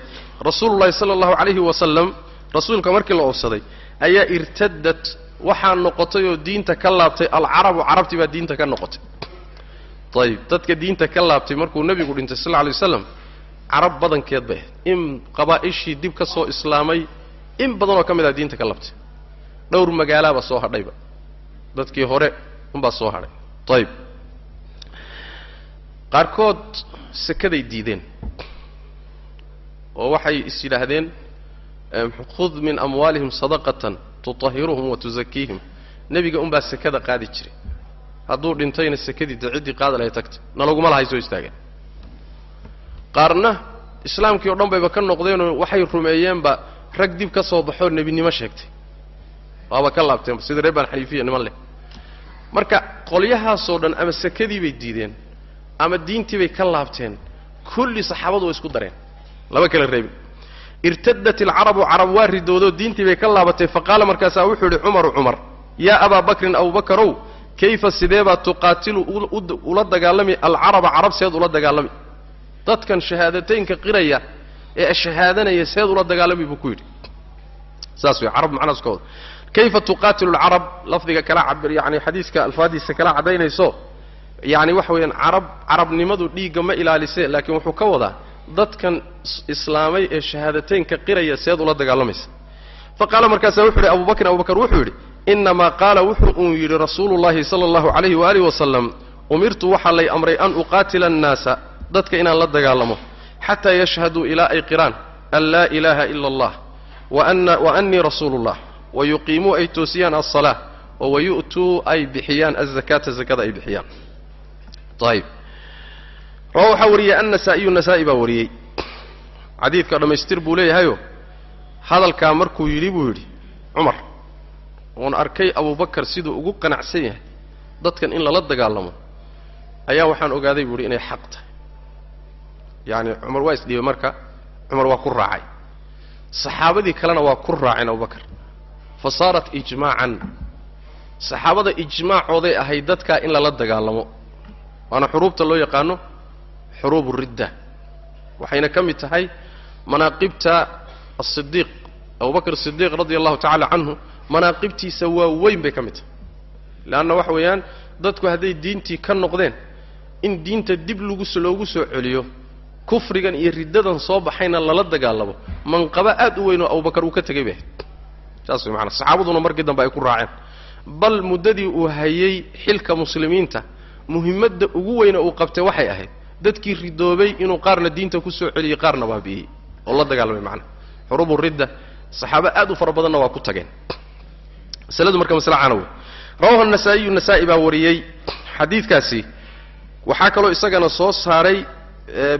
rasuulu llahi sala allahu calayhi wasalam rasuulka markii la oofsaday ayaa irtadad waxaa noqotay oo diinta ka laabtay alcarabu carabtii baa diinta ka noqotay. Ayib dadka diinta ka laabtay markuu nebigu dhintay sal alay waslam carab badankeed bay ahayd in qabaa'ishii dib ka soo islaamay in badanoo ka mid ah diinta ka labtay. Dhowr magaalaaba soo hadhayba dadkii hore unbaa soo hadhay. Ayib qaarkood sekaday diideen. Oo waxay is yidhaahdeen khud min amwaalihim sadaqatan tutahiruhum wa tusakiihim nebiga unbaa sekada qaadi jiray. Hadduu dhintayna sekadii dee ciddii qaada lahay tagta nalaguma lahay soo istaageen qaarna islaamkii o dhan bayba ka noqdeenoo waxay rumeeyeenba rag dib ka soo baxoo nebinimo sheegtay. Waaba ka laabteenba sida reer baan xaniifiya niman leh. Marka qolyahaasoo dhan ama sekadii bay diideen ama diintii bay ka laabteen kulli saxaabadu way isku dareen. Laba kala reebin irtadat alcarabu carab waa ridoodoo diintii bay ka laabatay faqaala markaasaa wuxuu yidhi cumaru cumar yaa abaa bakrin abubakarow kayfa sidee baad tuqaatilu ula dagaalami? Alcaraba carab seed ula dagaalami dadkan shahaadateynka qiraya ee shahaadanaya seed ula dagaalami buu ku yidhi. Saas wey carab macnaaskooda kayfa tuqaatilu alcarab? Lafdiga kala cabir yani xadiiska alfaadiisa kala caddaynayso yani waxa weeyaan carab carabnimadu dhiigga ma ilaalise laakiin wuxuu ka wadaa dadkan islaamay ee shahaadateynka qiraya seed ula dagaalamaysa. Fa qaala markaasaa wuxu yidhi abubakrin abubakar wuxuu yidhi inamaa qaala wuxuu uu yidhi rasuulu llahi sala allahu calayhi waaalih wasalam umirtu waxaa lay amray an uqaatila annaasa dadka inaan la dagaalamo xataa yashhaduu ilaa ay qiraan an laa ilaaha ila allah wa annii rasuulu llah wa yuqiimuu ay toosiyaan alsalaa oo wayu'tuu ay bixiyaan azakaata zakada ay bixiyaan. Ayib rawa waxaa wariyey annasaa'iyu nasaa'i baa wariyey xadiidka dhammaystir buu leeyahayo. Hadalkaa markuu yidhi buu yidhi cumar oon arkay abubakar siduu ugu qanacsan yahay dadkan in lala dagaalamo ayaa waxaan ogaaday buu yidhi inay xaq tahay yacni cumar waa isdhiibay marka cumar waa ku raacay. Saxaabadii kalena waa ku raaceen abubakar fa saarat ijmaacan saxaabada ijmaacooday ahayd dadkaa in lala dagaalamo. Waana xuruubta loo yaqaano xuruub ridda. Waxayna ka mid tahay manaaqibta asidiiq abubakr sidiiq radia allahu tacala canhu manaaqibtiisa waa weyn bay ka mid tahay. Leanna waxa weeyaan dadku hadday diintii ka noqdeen in diinta dib lagu loogu soo celiyo kufrigan iyo riddadan soo baxayna lala dagaalamo. Manqabo aad u weyn oo abubakar uu ka tegay bay ahayd saas way maanaa saxaabaduna markii dambe ay ku raaceen. Bal muddadii uu hayey xilka muslimiinta muhimmadda ugu weyne uu qabtay waxay ahayd dadkii ridoobay inuu qaarna diinta ku soo celiyey qaarna baabi'iyey oo la dagaalamay macnaha xuruubu ridda saxaabo aad u fara badanna waa ku tageen. Masaladu marka masle caana wey rawahu nasaa'iyu nasaa'i baa wariyey xadiidkaasi. Waxaa kaloo isagana soo saaray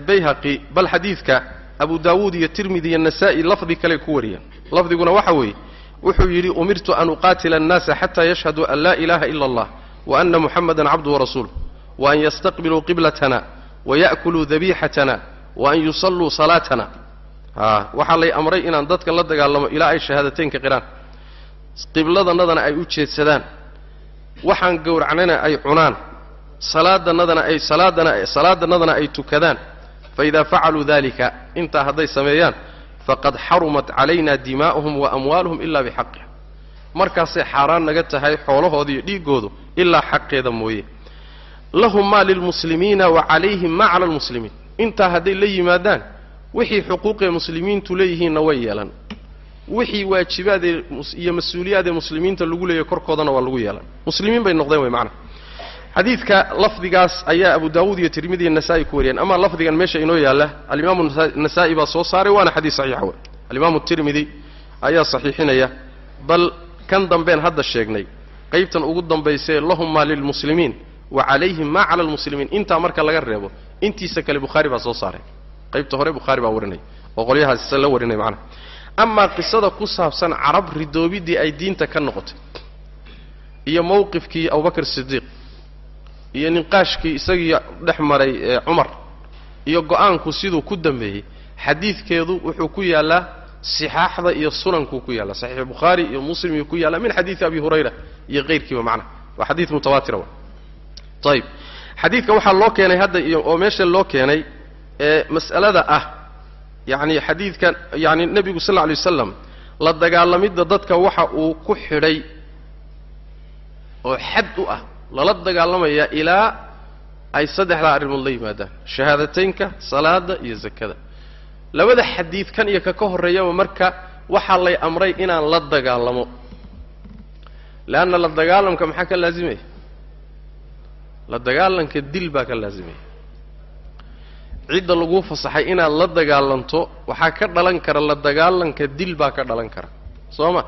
bayhaqi bal xadiidka abu daawuud iyo tirmidi iyo nasaa'i lafdi kale ku wariyeen lafdiguna waxa weeye wuxuu yidhi umirtu an uqaatila annaasa xataa yashhaduu an laa ilaha ila allah wa ana muxamadan cabduhu warasuuluh wa an yastaqbiluu qiblatana waya'kuluu dabiixatana wa an yusalluu salaatana. A waxaa lay amray inaan dadka la dagaalamo ilaa ay shahaadateynka qiraan. Qibladannadana ay u jeedsadaan. Waxaan gowracnana ay cunaan salaadannadana ay tukadaan. Fa idaa facaluu dalika intaa hadday sameeyaan faqad xarumat calayna dimaa'uhum wa amwaaluhum ilaa bixaqiha. Markaasay xaaraan naga tahay xoolahooda iyo dhiiggoodu ilaa xaqeeda mooye. Lahum maa lilmuslimiina wa calayhim maa cala almuslimiin intaa hadday la yimaadaan wixii xuquuqee muslimiintu leeyihiinna way yeelan wixii waajibaadee iyo mas'uuliyaadee muslimiinta lagu leeyahy korkoodana waa lagu yeelan muslimiin bay noqdeen wey macnaha xadiidka lafdigaas ayaa abu daawuud iyo tirmidi iyo nasa'i ku wariyeen. Ama lafdigan meesha inoo yaalla alimaamu nasaa'i baa soo saaray waana xadiis saxiixa wey alimaamu tirmidi ayaa saxiixinaya bal kan dambeen hadda sheegnay qaybtan ugu dambaysae lahum maa lilmuslimiin wa calayhim maa cala almuslimiin. Intaa marka laga reebo intiisa kale bukhaari baa soo saaray. Qaybta hore bukhaari baa warinay oo qolyahaas la warinay macnaha. Amaa qisada ku saabsan carab ridoobiddii ay diinta ka noqotay iyo mowqifkii abubakr sidiiq iyo niqaashkii isagii dhex maray ee cumar iyo go'aanku siduu ku dambeeyey xadiidkeedu wuxuu ku yaallaa sixaaxda iyo sunankuu ku yaalla saxiix bukhaari iyo muslim iyuu ku yaalla min xadiidi abi hurayra iyo keyrkiiba macnaha waa xadiid mutawaatira wa ayib xadiidka waxaa loo keenay hadda iyo oo meesha loo keenay ee mas'alada ah yacni xadiidkan yacni nebigu sal alay wasalam la dagaalamidda dadka waxa uu ku xidhay oo xad u ah lala dagaalamayaa ilaa ay saddexdaa arrimood la yimaadaan shahaadateynka salaada iyo zakada. Labada xadiid kan iyo ka ka horreeyaba marka waxaa lay amray inaan la dagaalamo. Leanna la dagaalamka maxaa ka laazimaya la dagaalanka dil baa ka laazimaya cidda laguu fasaxay inaad la dagaalanto waxaa ka dhalan kara la dagaalanka dil baa ka dhalan kara. Soo ma?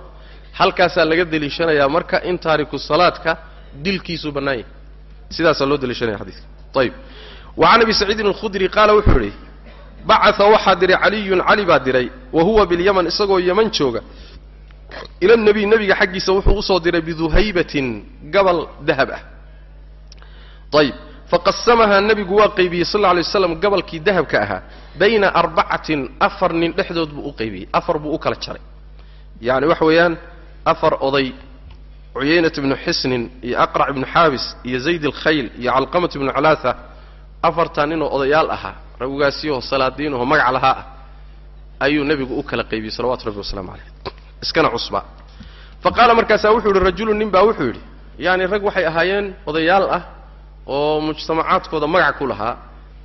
Halkaasaa laga deliishanayaa marka in taariku salaadka dilkiisu bannaan yahay. Sidaasaa loo deliishanaya xadiidka ayib wa can abi saciidin alkhudri qaala wuxuu yidhi bacaa waxaa diray caliyun cali baa diray wa huwa bilyaman isagoo yaman jooga. Ila nebiy nebiga xaggiisa wuxuu u soo diray biduhaybatin gabal dahab ah. Ayib faqasamahaa nebigu waa qaybiyey sal lla lay waslam gabalkii dahabka ahaa bayna arbacatin afar nin dhexdood buu u qaybiyey afar buu u kala jaray. Yacni waxa weeyaan afar oday cuyaynat ibnu xisnin iyo aqrac ibnu xaabis iyo zayd alkhayl iyo calqamat ibnu calaatha afartaa ninoo odayaal ahaa ragugaasiyahoo salaadiinahoo magac lahaa ah ayuu nebigu u kala qaybiyey salawatu rabbi wasalaamu caleyh iskana cusbaa fa qaala markaasaa wuxuu yidhi rajulun nin baa wuxuu yidhi yaani rag waxay ahaayeen odayaal ah oo mujtamacaadkooda magac ku lahaa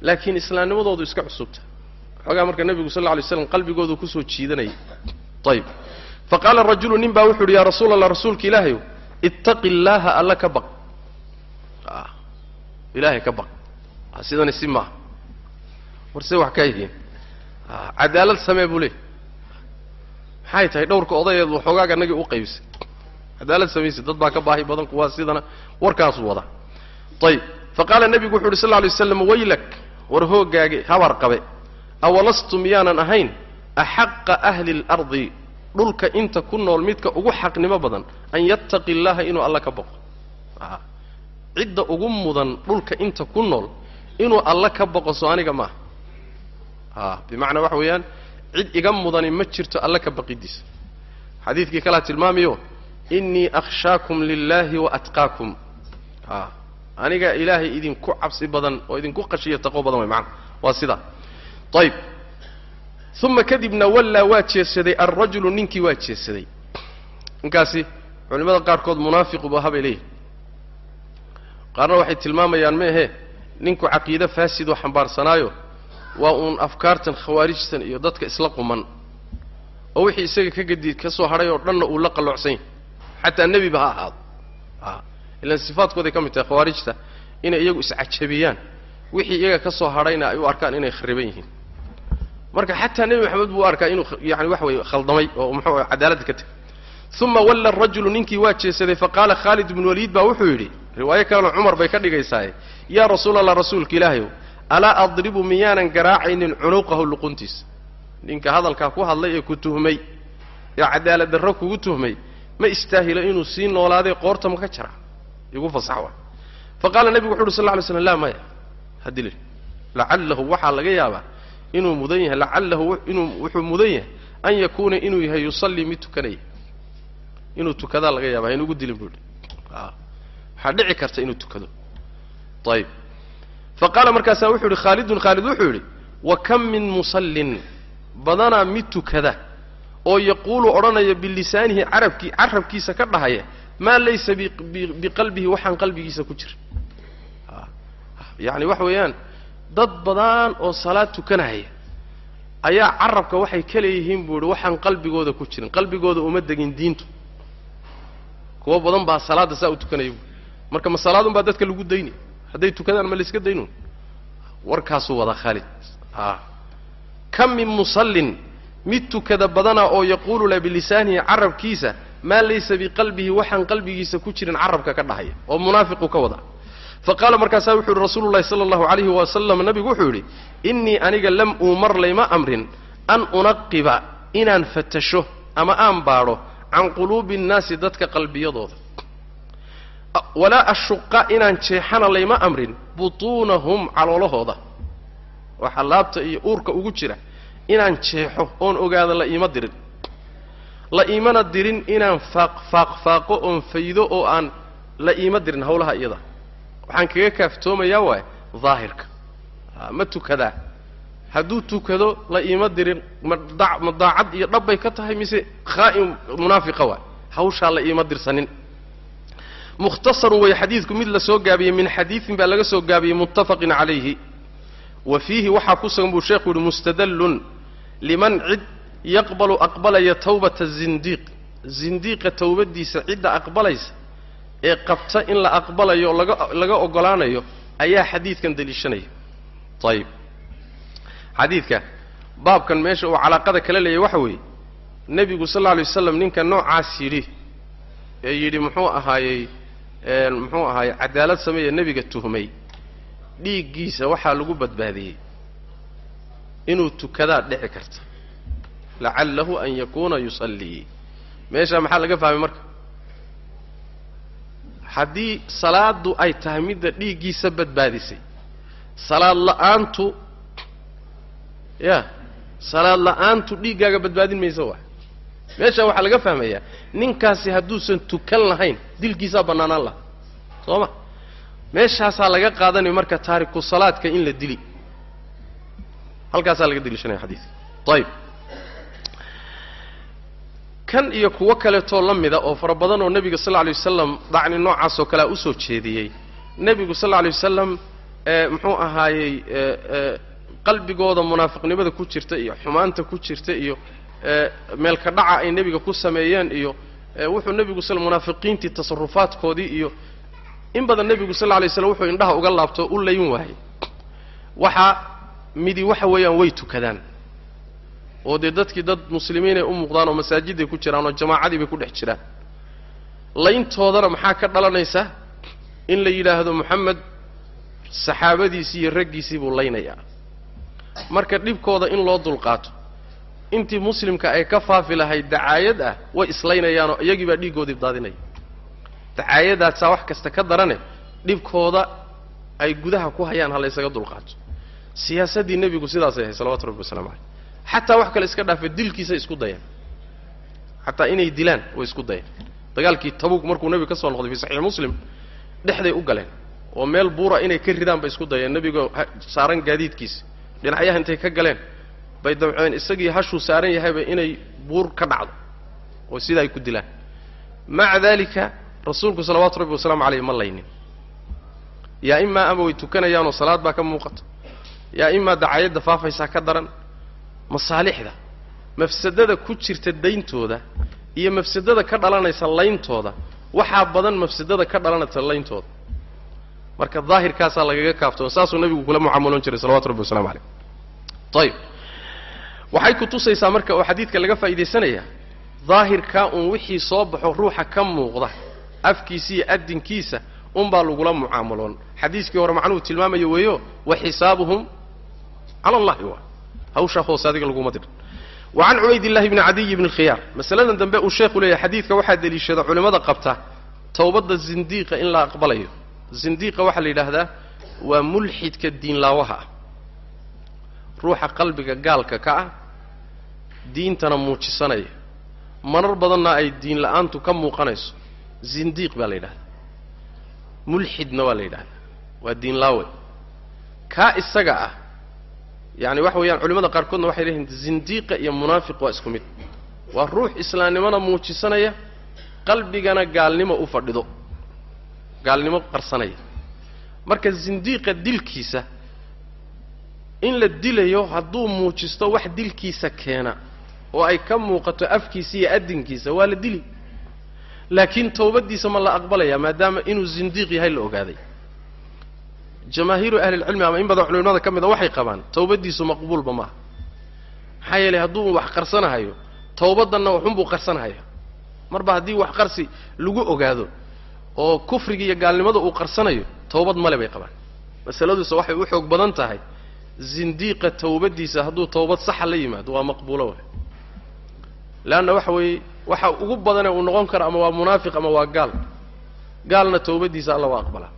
laakiin islaamnimadoodu iska cusubta. Xoogaa marka nebigu sal lla slam qalbigoodu ku soo jiidanayay. Ayib fa qaala rajulu nin baa wuxu yidhi yaa rasuula allah rasuulka ilaahayow ittaqi illaaha alla ka baq. Ilaahay ka baq. Sidani si maaha war see wax kaa yihiin. Cadaalad samee buu leey maxay tahay dhowrka odayeed waxoogaaga nagii u qaybisay? Cadaalad samaysa dad baa ka baahi badan kuwaa sidana warkaasu wada. Ayib fa qaala nebigu wuxu uhi sal lla alay waslam waylak war hooggaage habar qabe. Awalastu miyaanan ahayn? Axaqa ahli اlardi dhulka inta ku nool midka ugu xaqnimo badan an yattaqi illaha inuu alla ka baqo cidda ugu mudan dhulka inta ku nool inuu alla ka baqo soo aniga maaha a bimacnaa waxa weeyaan cid iga mudani ma jirto alla ka baqidiisa xadiidkii kalaa tilmaamayo innii akhshaakum lilaahi wa atqaakum. A aniga ilaahay idinku cabsi badan oo idinku qashiyo taqwo badan way macana waa sidaa ayib uma kadibna wallaa waa jeedsaday alrajulu ninkii waa jeedsaday ninkaasi culimmada qaarkood munaafiqu bu habay leeyihiin qaarna waxay tilmaamayaan meehe ninku caqiide faasid oo xambaarsanaayo waa uun afkaartan khawaarijtan iyo dadka isla quman. Oo wixii isaga ka gadi ka soo hadhay oo dhanna uu la qalloocsan yahay xataa nebiba ha ahaado ilaan sifaadkooday ka mid tahay khawaarijta inay iyagu iscajabiyaan. Wixii iyaga ka soo hadhayna ay u arkaan inay khariban yihiin marka xataa nebi maxamed buu arkaa inuu yani waxa weye khaldamay oo muxuu cadaaladda ka tegay uma walla arajulu ninkii waa jeesaday faqaala khaalid ibnu waliid baa wuxuu yidhi riwaayo kalena cumar bay ka dhigaysaaye yaa rasuula allah rasuulka ilaahayow alaa adribu miyaanan garaacaynin cunuqahu luquntiisa ninka hadalkaa ku hadlay ee ku tuhmay ee cadaalad darro kugu tuhmay ma istaahilo inuu sii noolaadee qoorta ma ka jara? Igu fasax wa fa qaala nebigu wuxu uhi sal lla slam laa maya. Hadili lacallahu waxaa laga yaabaa inuu mudan yahay lacallahu inuu wuxuu mudan yahay. An yakuuna inuu yahay yusallii mid tukanaya inuu tukadaa laga yaaba haynugu dilin buu ihi waxaa dhici karta inuu tukado. Ayib fa qaala markaasaa wuxuu yihi khaalidun khaalid wuxuu yidhi wa kam min musallin? Badanaa mid tukada oo yaquulu odhanaya bilisaanihi carabkii carabkiisa ka dhahaya maa laysa biqalbihi waxaan qalbigiisa ku jira yacni waxa weeyaan dad badan oo salaad tukanaya ayaa carabka waxay ka leeyihiin buu ihi waxaan qalbigooda ku jirin qalbigooda uma degin diintu. Kuwo badan baa salaadda saa u tukanaya buui marka ma salaadun baa dadka lagu dayni? Hadday tukadaan ma layska daynuun warkaasuu wadaa khaalid. A kam min musallin mid tukada badanaa oo yaquulu la bilisaanihi carabkiisa maa laysa biqalbihi waxaan qalbigiisa ku jirin carabka ka dhahaya oo munaafiqu ka wada fa qaala markaasaa wuxu uhi rasuulu llahi sala allahu alayhi wasalam nabigu wuxuu yidhi innii aniga lam uumar layma amrin an unaqiba inaan fatasho ama aan baadho can quluubi innaasi dadka qalbiyadooda. Walaa ashuqa inaan jeexana layma amrin butuunahum caloolahooda. Waxa laabta iyo uurka ugu jira inaan jeexo oon ogaado la iima dirin. La iimana dirin inaan faaq faaq oon faydo oo aan la iima dirin hawlaha iyada waxaan kaga kaaftoomayaa waay daahirka. Ma tukadaa. Hadduu tukado la iima dirin. Ma da ma daacad iyo dhabbay ka tahay mise khaa'im munaafiqa waay. Hawshaa la iima dirsanin. Mukhtasarun way xadiidku mid la soo gaabiyey min xadiidin baa laga soo gaabiyey muttafaqin calayhi. Wa fiihi waxaa ku sugan buu sheekhu yihi mustadallun liman cid yaqbalu aqbalaya tawbata zindiiq. Zindiiqa towbadiisa cidda aqbalaysa ee qabta in la aqbalayo laga laga ogolaanayo ayaa xadiidkan deliishanaya. Ayib xadiidka baabkan meesha uu calaaqada kala leeyahy waxa weeye nebigu sal alla alay wasalam ninka noocaas yidhi ee yidhi muxuu ahaayey muxuu ahaayey cadaalad sameeya nebiga tuhmay. Dhiiggiisa waxaa lagu badbaadiyey inuu tukadaa dhici karta. Lacallahu an yakuuna yusallii. Meeshaa maxaa laga fahmay marka haddii salaaddu ay tahay midda dhiiggiisa badbaadisay. Salaad la'aantu ya salaad la'aantu dhiiggaaga badbaadin maysa waa? Meeshaa waxaa laga fahmayaa ninkaasi hadduusan tukan lahayn dilkiisaa bannaanaan laha soo ma? Meeshaasaa laga qaadanaya marka taariku salaadka in la dili. Halkaasaa laga deliishanaya xadiidka ayib kan iyo kuwo kaleetoo la mida oo fara badan oo nebiga sal alay wasalam dacni noocaas oo kalea u soo jeediyey. Nebigu sal alay wasalam muxuu ahaayey qalbigooda munaafiqnimada ku jirta iyo xumaanta ku jirta iyo meelka dhaca ay nebiga ku sameeyeen iyo wuxuu nebigu sl munaafiqiintii tasarufaadkoodii iyo in badan nebigu sal lay slam wuxuu indhaha uga laabto u layn waayey. Waxaa midi waxa weeyaan way tukadaan oo dee dadkii dad muslimiinay u muuqdaan oo masaajiday ku jiraan oo jamaacadii bay ku dhex jiraan. Layntoodana maxaa ka dhalanaysa? In la yidhaahdo moxamed saxaabadiisii iyo raggiisii buu laynayaa marka dhibkooda in loo dulqaato intii muslimka ay ka faafi lahayd dacaayad ah way islaynayaanoo iyagii baa dhiiggoodii daadinaya. Dacaayadaasaa wax kasta ka darane dhibkooda ay gudaha ku hayaan ha laysaga dulqaato. Siyaasaddii nebigu sidaasay ahay salawatu rabbi wasalamu caleyh xataa wax kale iska dhaafe dilkiisay isku dayeen xataa inay dilaan way isku dayeen dagaalkii tabuk markuu nebigu ka soo noqday fi saxiix muslim dhexday u galeen. Oo meel buura inay ka ridaan bay isku dayeen nebigoo saaran gaadiidkiisa. Dhinacyaha intay ka galeen bay damceen isagii hashuu saaran yahayba inay buur ka dhacdo. Oo sida ay ku dilaan. Maca daalika rasuulku salawaatu rabbi wasalaamu caleyh ma laynin. Yaa imaa ama way tukanayaanoo salaad baa ka muuqata yaa imaa dacayadda faafaysaa ka daran masaalixda mafsadada ku jirta dayntooda iyo mafsadada ka dhalanaysa layntooda waxaa badan mafsadada ka dhalanaysa layntooda. Marka daahirkaasaa lagaga kaaftoon saasuu nabigu kula mucaamaloon jiray salawatu rabbi wasalamu caleyh ayib waxay ku tusaysaa marka oo xadiidka laga faa'iidaysanaya daahirkaa uun wixii soo baxo ruuxa ka muuqda afkiisa iyo addinkiisa unbaa lagula mucaamaloon. Xadiiskii hore macnuhu tilmaamayo weeyo wa xisaabuhum cala allahi waa hawshaa hoose adiga laguma dirin wa can cubaydillahi bni cadiy bni alkhiyaar masaladan dambe uu sheekhu leeyahay xadiidka waxaa deliishada culimmada qabta towbadda zindiiqa in la aqbalayo. Zindiiqa waxaa la yidhaahdaa waa mulxidka diinlaawaha ah. Ruuxa qalbiga gaalka ka ah diintana muujisanaya. Marar badanna ay diin la'aantu ka muuqanayso. Zindiiq baa la yidhahdaa mulxidna waa la yidhahdaa waa diinlaawe kaa isaga ah yacani waxa weeyaan culimada qaarkoodna waxay leeyihiin zindiiqa iyo munaafiq waa isku mid. Waa ruux islaamnimona muujisanaya qalbigana gaalnimo u fadhido gaalnimo qarsanaya. Marka zindiiqa dilkiisa in la dilayo hadduu muujisto wax dilkiisa keena oo ay ka muuqato afkiisa iyo addinkiisa waa la dili. Laakiin towbaddiisa ma la aqbalaya maadaama inuu zindiiq yahay la ogaaday jamaahiiru ahlilcilmi ama in badan culimada ka mida waxay qabaan towbaddiisu maqbuulba maaha. Maxaa yeelay hadduu wax qarsanahayo towbaddanna waxunbuu qarsanahaya marba haddii wax qarsi lagu ogaado oo kufriga iyo gaalnimada uu qarsanayo towbad male bay qabaan. Masaladuuse waxay u xoog badan tahay zindiiqa towbaddiisa hadduu towbad saxa la yimaado waa maqbuulo waay leanna waxa weeye waxa ugu badanee uu noqon karo ama waa munaafiq ama waa gaal. Gaalna towbaddiisa alla waa aqbalaa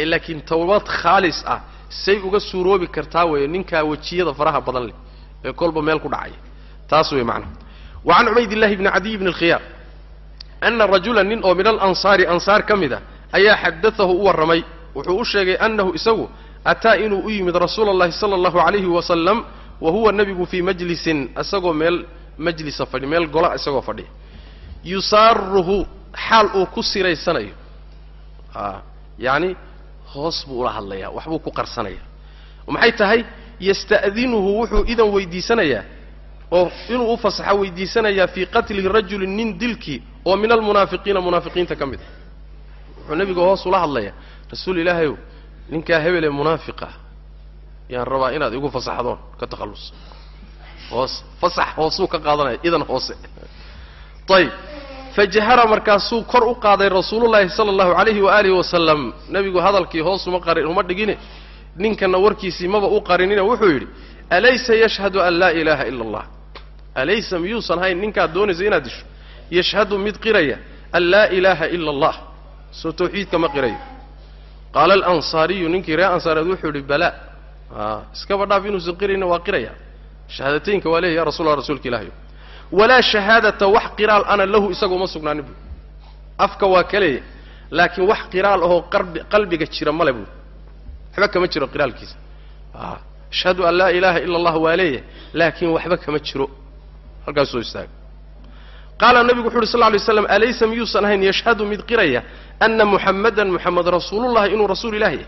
ee laakiin towbad khaalis ah say uga suuroobi kartaa weeye ninkaa wejiyada faraha badan leh ee kolba meel ku dhacaya. Taas wey macnaha wa can cubaydillahi bni cadiy bni alkhiyaar ana rajula nin oo min alansaari ansaar ka mid a ayaa xadadahu u warramay. Wuxuu u sheegay annahu isagu ataa inuu u yimid rasuula allahi sala allahu calayhi wasalam wa huwa nebigu fii majlisin isagoo meel majlisa fadhi meel gola isagoo fadhiya. Yusaaruhu xaal uu ku siraysanayo. Yacni hoos buu ula hadlayaa waxbuu ku qarsanaya maxay tahay? Yasta'dinuhu wuxuu idan weydiisanayaa oo inuu u fasaxo weydiisanayaa fii qatli rajulin nin dilkii oo min almunaafiqiina munaafiqiinta ka mid a wuxuu nebiga hoos ula hadlayaa rasuul ilaahayow ninkaa hebel ee munaafiqa yaan rabaa inaad igu fasaxdoon ka takhallus hoos fasax hoosuu ka qaadanaya idan hoose. Ayib fajahara markaasuu kor u qaaday rasuulullaahi sala allahu calayhi waaalihi wasalam. Nebigu hadalkii hoos uma qarin uma dhigine. Ninkana warkiisii maba u qarinina wuxuu yidhi alaysa yashhadu an laa ilaaha ila allah alaysa miyuusan hayn ninkaad doonaysa inaad disho? Yashhadu mid qiraya an laa ilaaha ila allah soo tawxiidka ma qirayo. Qaala alansaariyu ninkii reer ansaareed wuxuu yidhi bala. Iskaba dhaaf inuusan qirayna waa qiraya. Shahaadateynka waa leeya ya rasul allah rasuulka ilaahayo walaa shahaadata wax qiraal ana lahu isaga uma sugnaanin buui afka waa ka leeya laakiin wax qiraal ahoo qalbiga jira male buui waxba kama jiro qiraalkiisa. Ashhadu an laa ilaaha ila allah waa leeyahay laakiin waxba kama jiro. Halkaas soo istaaga qaala nabigu wuxu uhi sal lay slam alaysa miyuusan ahayn yashhadu mid qiraya ana muxammadan muxamed rasuulullahi inuu rasuul ilahi yahay?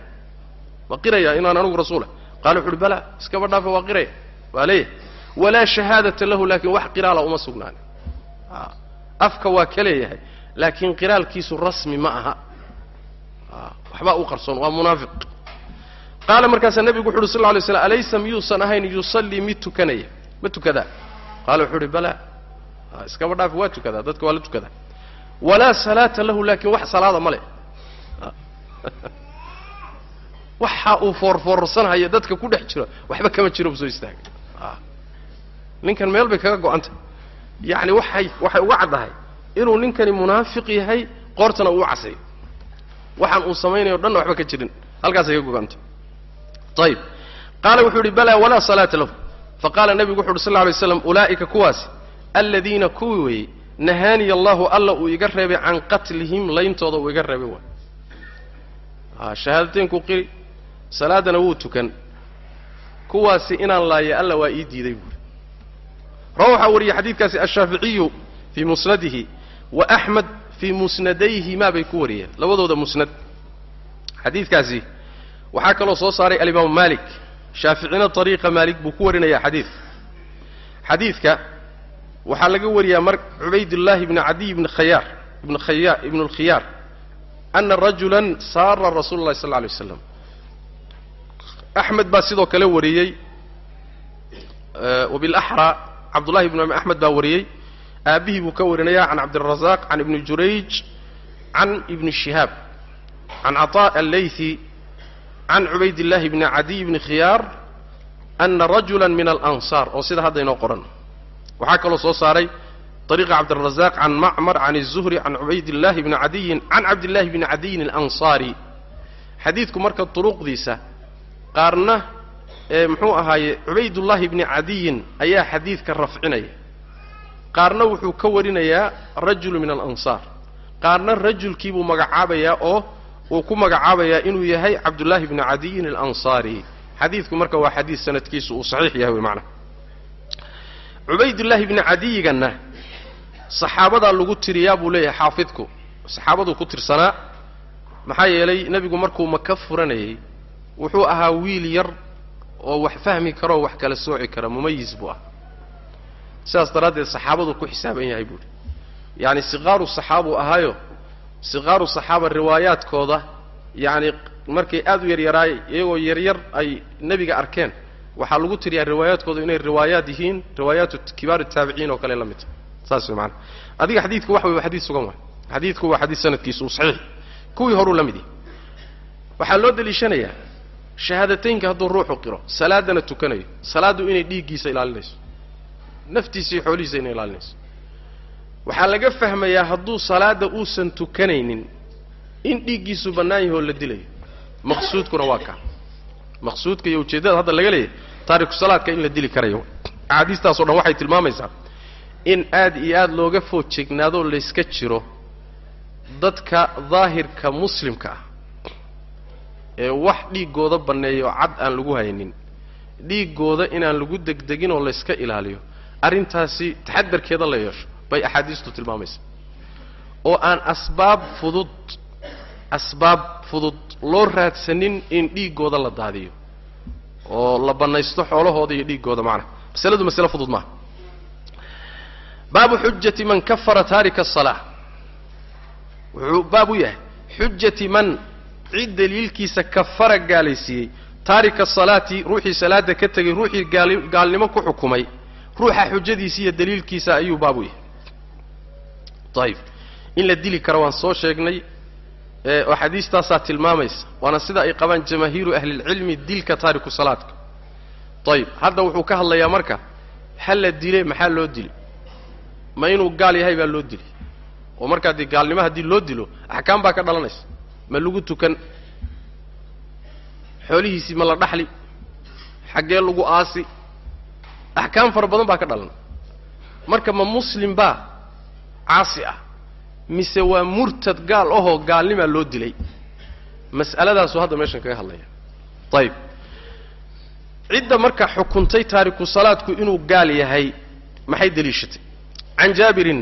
Ma qiraya inaan anigu rasuulah qala wuxu uhi bala iskaba dhaafa waa qiraya waa leeyahay walaa shahaadata lahu laakiin wax qiraala uma sugnaanin afka waa ka leeyahay laakiin qiraalkiisu rasmi ma aha waxbaa u qarsoon waa munaafiq qaala markaasaa nebigu wuxu uhi sal lay slam alaysa miyuusan ahayn yusallii mid tukanaya ma tukadaa qaala wuxuu uhi bala iskaba dhaafi waa tukadaa dadka waa la tukadaa walaa salaata lahu laakiin wax salaada ma leh waxa uu foorfoorsanhaya dadka ku dhex jiro waxba kama jiro bu soo istaagay ninkan meel bay kaga go-anta. Yacni waxay waxay uga caddahay inuu ninkani munaafiq yahay qoortana uu casay waxaan uu samaynayo o dhanna waxba ka jirin halkaasay ka go-anta. Ayib qaala wuxuu yidhi balaa walaa salaata lahu. Faqaala nebigu wuxu uhi sal lla lay slam ulaa'ika kuwaasi aladiina kuwii weeyey nahaaniya allahu alla uu iga reebay can qatlihim layntooda uu iga reebay waay shahaadateynku qiri. Salaadana wuu tukan. Kuwaasi inaan laaya alla waa ii diiday buuri rawa waxaa wariyey xadiidkaasi ashaaficiyu fii musnadihi wa axmed fii musnadayhimaa bay ku wariyeen. Labadooda musnad. Xadiidkaasi waxaa kaloo soo saaray alimaamu maalik. Shaaficina ariiqa maalik buu ku warinayaa xadiidka xadiidka waxaa laga wariyaa mar cubaydullaahi bni cadiy ibni khayaar ibn khaya ibnu lkhiyaar ana rajulan saara rasuula llahi sal alay waslam axmed baa sidoo kale wariyey wabilaxraa cabdullahi ibnu axmed baa wariyey aabbihii buu ka warinaya can cabdirazaq can ibni jurayj can ibni shihaab can caطaa allaythi can cubaydillahi bni cadiy bni khiyaar ana rajula min alansaar oo sida hadda inoo qoran waxaa kaloo soo saaray ariiqa cabdirazaq can macmar can الzuhri can cubaydillahi bni cadiyin can cabdillahi bni cadiyin alansaari xadiidku marka duruqdiisa qaarna ee muxuu ahaaye cubaydullaahi bni cadiyin ayaa xadiidka rafcinaya. Qaarna wuxuu ka warinayaa rajulu min alansaar. Qaarna rajulkiibuu magacaabayaa oo uu ku magacaabayaa inuu yahay cabdullaahi bni cadiyin alansaari. Xadiidku marka waa xadiid sanadkiisu uu saxiix yahay wey cubaydullaahi bni cadiyiganna saxaabadaa lagu tiriyaa buu leeyahay xaafidku. Saxaabaduu ku tirsanaa. Maxaa yeelay nebigu markuu maka furanayay wuxuu ahaa wiil yar oo wax fahmi karaoo wax kala sooci kara mumayis buu ah. Sidaas daraaddeed saxaabaduu ku xisaaban yahay buuhi yacni siqaaru saxaabuu ahaayo siqaaru saxaaba riwaayaadkooda yacni markay aad u yaryaraay iyagoo yaryar ay nebiga arkeen waxaa lagu tiriyaa riwaayaadkooda inay riwaayaad yihiin riwaayaatu kibaari taabiciin oo kale la midta saas way maanaa adiga xadiidku wax wey waa xadiid sugan waay. Xadiidku waa xadiid sanadkiisu uu saxiix. Kuwii horuu la mid yahay. Waxaa loo deliishanayaa shahaadateynka hadduu ruuxu qiro salaadana tukanayo. Salaaddu inay dhiiggiisa ilaalinayso. Naftiisa iyo xoolihiisa inay ilaalinayso. Waxaa laga fahmayaa hadduu salaadda uusan tukanaynin in dhiiggiisu bannaan yahay oo la dilayo. Maqsuudkuna waa kaa maqsuudka iyo ujeeddada hadda laga leeyahay taariku salaadka in la dili karayo. Axaadiistaaso dhan waxay tilmaamaysaa in aad iyo aad looga food jeegnaadoo layska jiro dadka daahirka muslimka ah ee wax dhiiggooda banneeyo cad aan lagu haynin. Dhiiggooda inaan lagu degdegin oo layska ilaaliyo. Arrintaasi taxadarkeeda la yeesho bay axaadiistu tilmaamaysaa oo aan asbaab fudud asbaab fudud loo raadsanin in dhiiggooda la daadiyo. Oo la bannaysto xoolahooda iyo dhiiggooda macnaha. Masaladu masale fudud maaha. Baabu xujati man kafara taarika asalaa wuxuu baab u yahay. Xujati man cid daliilkiisa kafara gaalaysiiyey taarika asalaati ruuxii salaada ka tegay ruuxii gaalnimo ku xukumay. Ruuxa xujadiisa iyo daliilkiisa ayuu baabu yahay. Ayib in la dili karo waan soo sheegnay oo xadiistaasaa tilmaamaysa. Waana sida ay qabaan jamaahiiru ahlilcilmi dilka taariku salaadka. Ayib hadda wuxuu ka hadlayaa marka ha la dile maxaa loo dilay? Ma inuu gaal yahay baa loo dilay? Oo markaa dee gaalnimo haddii loo dilo axkaam baa ka dhalanaysa ma lagu tukan. Xoolihiisii ma la dhaxli. Xaggee lagu aasi. Axkaam fara badan baa ka dhalan. Marka ma muslim baa caasi ah mise waa murtad gaal ahoo gaalnimaa loo dilay? Mas'aladaasuu hadda meeshan kaga hadlaya ayib cidda marka xukuntay taariku salaadku inuu gaal yahay maxay deliishatay? Can jaabirin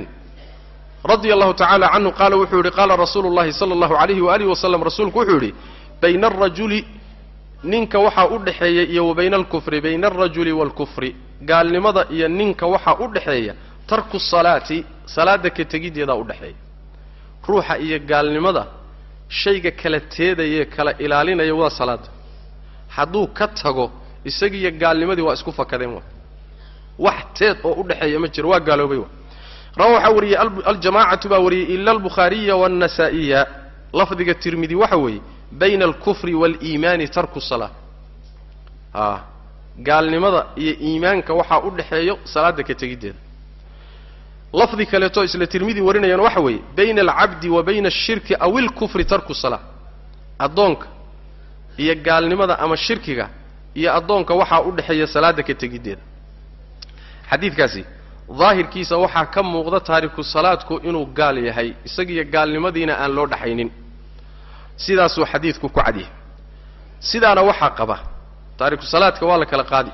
radia allahu tacala canhu qaala wuxuu yidhi qaala rasuulu llahi sala allahu alayhi waalihi wasalam rasuulku wuxuu yidhi bayna alrajuli ninka waxaa u dhexeeya iyo wa bayna alkufri bayna alrajuli waalkufri gaalnimada iyo ninka waxaa u dhexeeya tarku salaati salaadda ka tegiddeedaa u dhexeeya ruuxa iyo gaalnimada shayga kala teedayee kala ilaalinaya waa salaadda hadduu ka tago isagiiyo gaalnimadii waa isku fakadeen waa. Wax teed oo u dhexeeya ma jiro waa gaaloobay waa rawa waxaa wariyey aljamaacatu baa wariyey ila albukhaariya waannasaa'iya lafdiga tirmidi waxa weeye bayna alkufri waaliimaani tarku salaa a gaalnimada iyo iimaanka waxaa u dhexeeyo salaadda ka tegiddeeda lafdi kaleeto isla tirmidi warinayana waxa weeye bayna alcabdi wa bayna ashirki aw ilkufri tarku salaa addoonka iyo gaalnimada ama shirkiga iyo addoonka waxaa u dhexeeya salaadda ka tegiddeeda xadiidkaasi daahirkiisa waxaa ka muuqda taariku salaadku inuu gaal yahay isagiyo gaalnimadiina aan loo dhaxaynin. Sidaasuu xadiidku ku cadyahay sidaana waxaa qaba taariku salaadka waa la kala qaadi.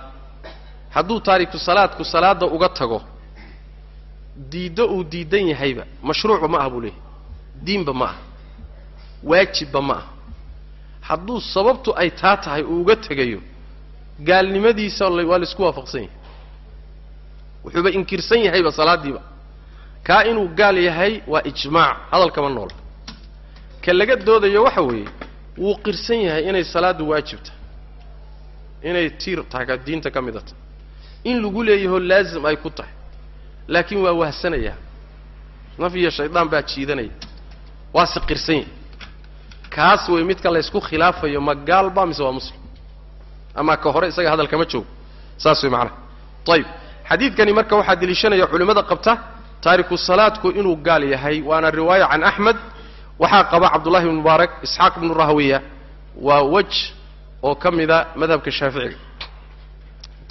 Hadduu taariku salaadku salaadda uga tago diiddo uu diidan yahayba mashruucba ma ah buu leeyahay. Diinba ma ah waajibba ma ah hadduu sababtu ay taa tahay uu uga tegayo gaalnimadiisa waa la isku waafaqsan yahay wuxuuba inkirsan yahayba salaaddiiba kaa inuu gaal yahay waa ijmaac hadalkama noola ka laga doodayo waxa weeye wuu qirsan yahay inay salaaddu waajibta inay tiir tahay diinta ka mida tahay. In lagu leeyaho laazim ay ku tahay. Laakiin waa wahsanayaa naf iyo shaydaan baa jiidanaya. Waase qirsan yahay. Kaas wey midka laysku khilaafayo ma gaal ba mise waa muslim? Ama ka hore isaga hadal kama joogo. Saas wey macanaha ayib xadiidkani marka waxaa deliishanaya culimmada qabta taariku salaadku inuu gaal yahay. Waana riwaaya can axmed waxaa qaba cabdullahi ibnu mubaarak isxaaq ibnu rahwiya waa wej oo ka mida madhabka shaaficiga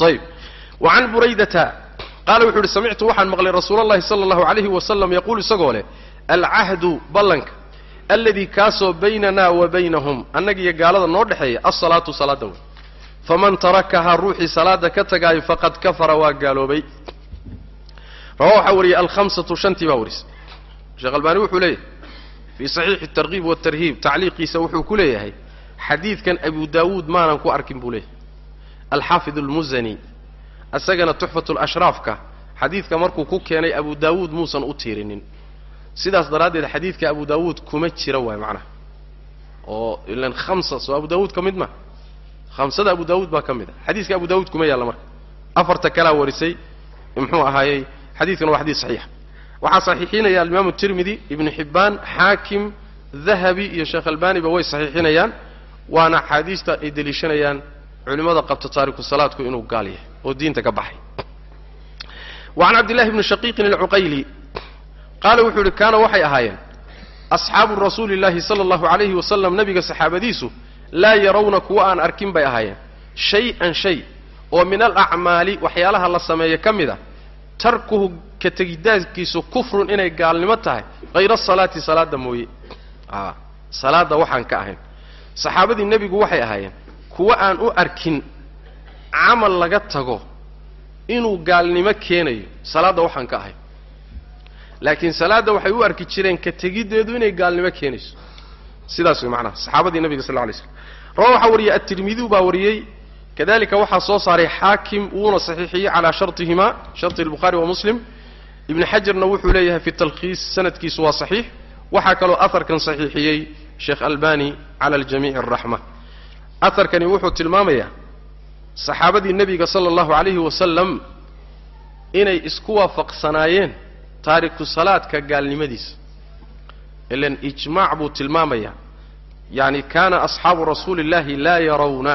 ayib wa can buraydata qaala wuxuu uhi samictu waxaan maqlay rasuula allahi sala allahu alayhi wasalam yaquulu isagoo leh alcahdu ballanka alladii kaasoo baynanaa wa baynahum annagiyo gaalada noo dhexeeya alsalaatu salaadda wey faman tarakahaa ruuxii salaada ka tagaayo faqad kafara waa gaaloobay. Rawa waxaa wariyey alhamsatu shantii baa warisay sheekh albaani wuxuu leeyahay fii saxiixi tarkiib watarhiib tacliiqiisa wuxuu ku leeyahay xadiidkan abu daawuud maanan ku arkin buu leeyahay. Alxaafid almuzani isagana tuxfat lashraafka xadiidka markuu ku keenay abu daawuud muusan u tiirinin. Sidaas daraaddeed xadiidka abu daawuud kuma jira waay macnaha. Oo ilan khamsa soo abu daawuud ka mid ma hamsada abu daawuud baa ka mid a. Xadiiska abu daawuud kuma yaalla marka. Afarta kalaa warisay muxuu ahaayey xadiidkan waa xadiis saxiixa waxaa saxiixinaya alimaamu tirmidi ibnu xibbaan xaakim dahabi iyo sheekh albaniba way saxiixinayaan waana axaadiista ay deliishanayaan culimmada qabta taariku salaadku inuu gaal yahay oo diinta ka baxay. Wa can cabdillahi bni shaqiiqin alcuqayli qaala wuxuu yidhi kaana waxay ahaayeen asxaabu rasuuli llahi sala allahu alayhi wasalam nabiga saxaabadiisu laa yarawna kuwa aan arkin bay ahaayeen. Shay-an shay oo min alacmaali waxyaalaha la sameeyo ka mid a tarkuhu ka tegidaadkiisu kufrun inay gaalnimo tahay hayra asalaati salaadda mooye. A salaadda waxaan ka ahayn. Saxaabadii nebigu waxay ahaayeen kuwa aan u arkin camal laga tago inuu gaalnimo keenayo salaadda waxaan ka ahayn. Laakiin salaadda waxay u arki jireen ka tegiddeedu inay gaalnimo keenayso sidaas way macnaha. Saxaabadii nabiga sal lay slam rawa waxaa wariyey atirmidiyu baa wariyey kadalika waxaa soo saaray xaakim wuuna saxiixiyey calaa shartihima sharti lbukhaari wa muslim. Ibn xajarna wuxuu leeyahay fi talkhiis sanadkiisu waa saxiix. Waxaa kaloo aharkan saxiixiyey sheekh albani cala aljamiici araxma aharkani wuxuu tilmaamayaa saxaabadii nebiga sala allahu calayhi wasalam inay isku waafaqsanaayeen taariku salaadka gaalnimadiisa ilan ijmaac buu tilmaamayaa yacni kaana asxaabu rasuuli illaahi laa yarawna.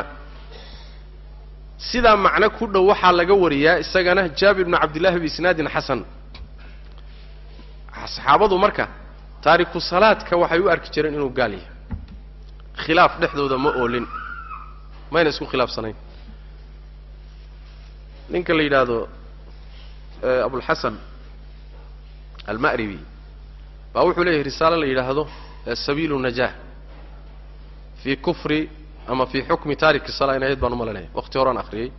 Sidaa macno ku dhow waxaa laga wariyaa isagana jaabir bnu cabdillahi biisnaadin xasan. Saxaabadu marka taariku salaadka waxay u arki jireen inuu gaal yahay. Khilaaf dhexdooda ma oolin. Mayna isku khilaafsanayn. Ninka la yidhaahdo abulxasan alma'ribi baa wuxuu leeyahay risaalo la yidhaahdo sabiilu najah. Fii kufri ama fii xukmi taariki salaa in ahayd baan u malanaya waqti horaan akhriyey.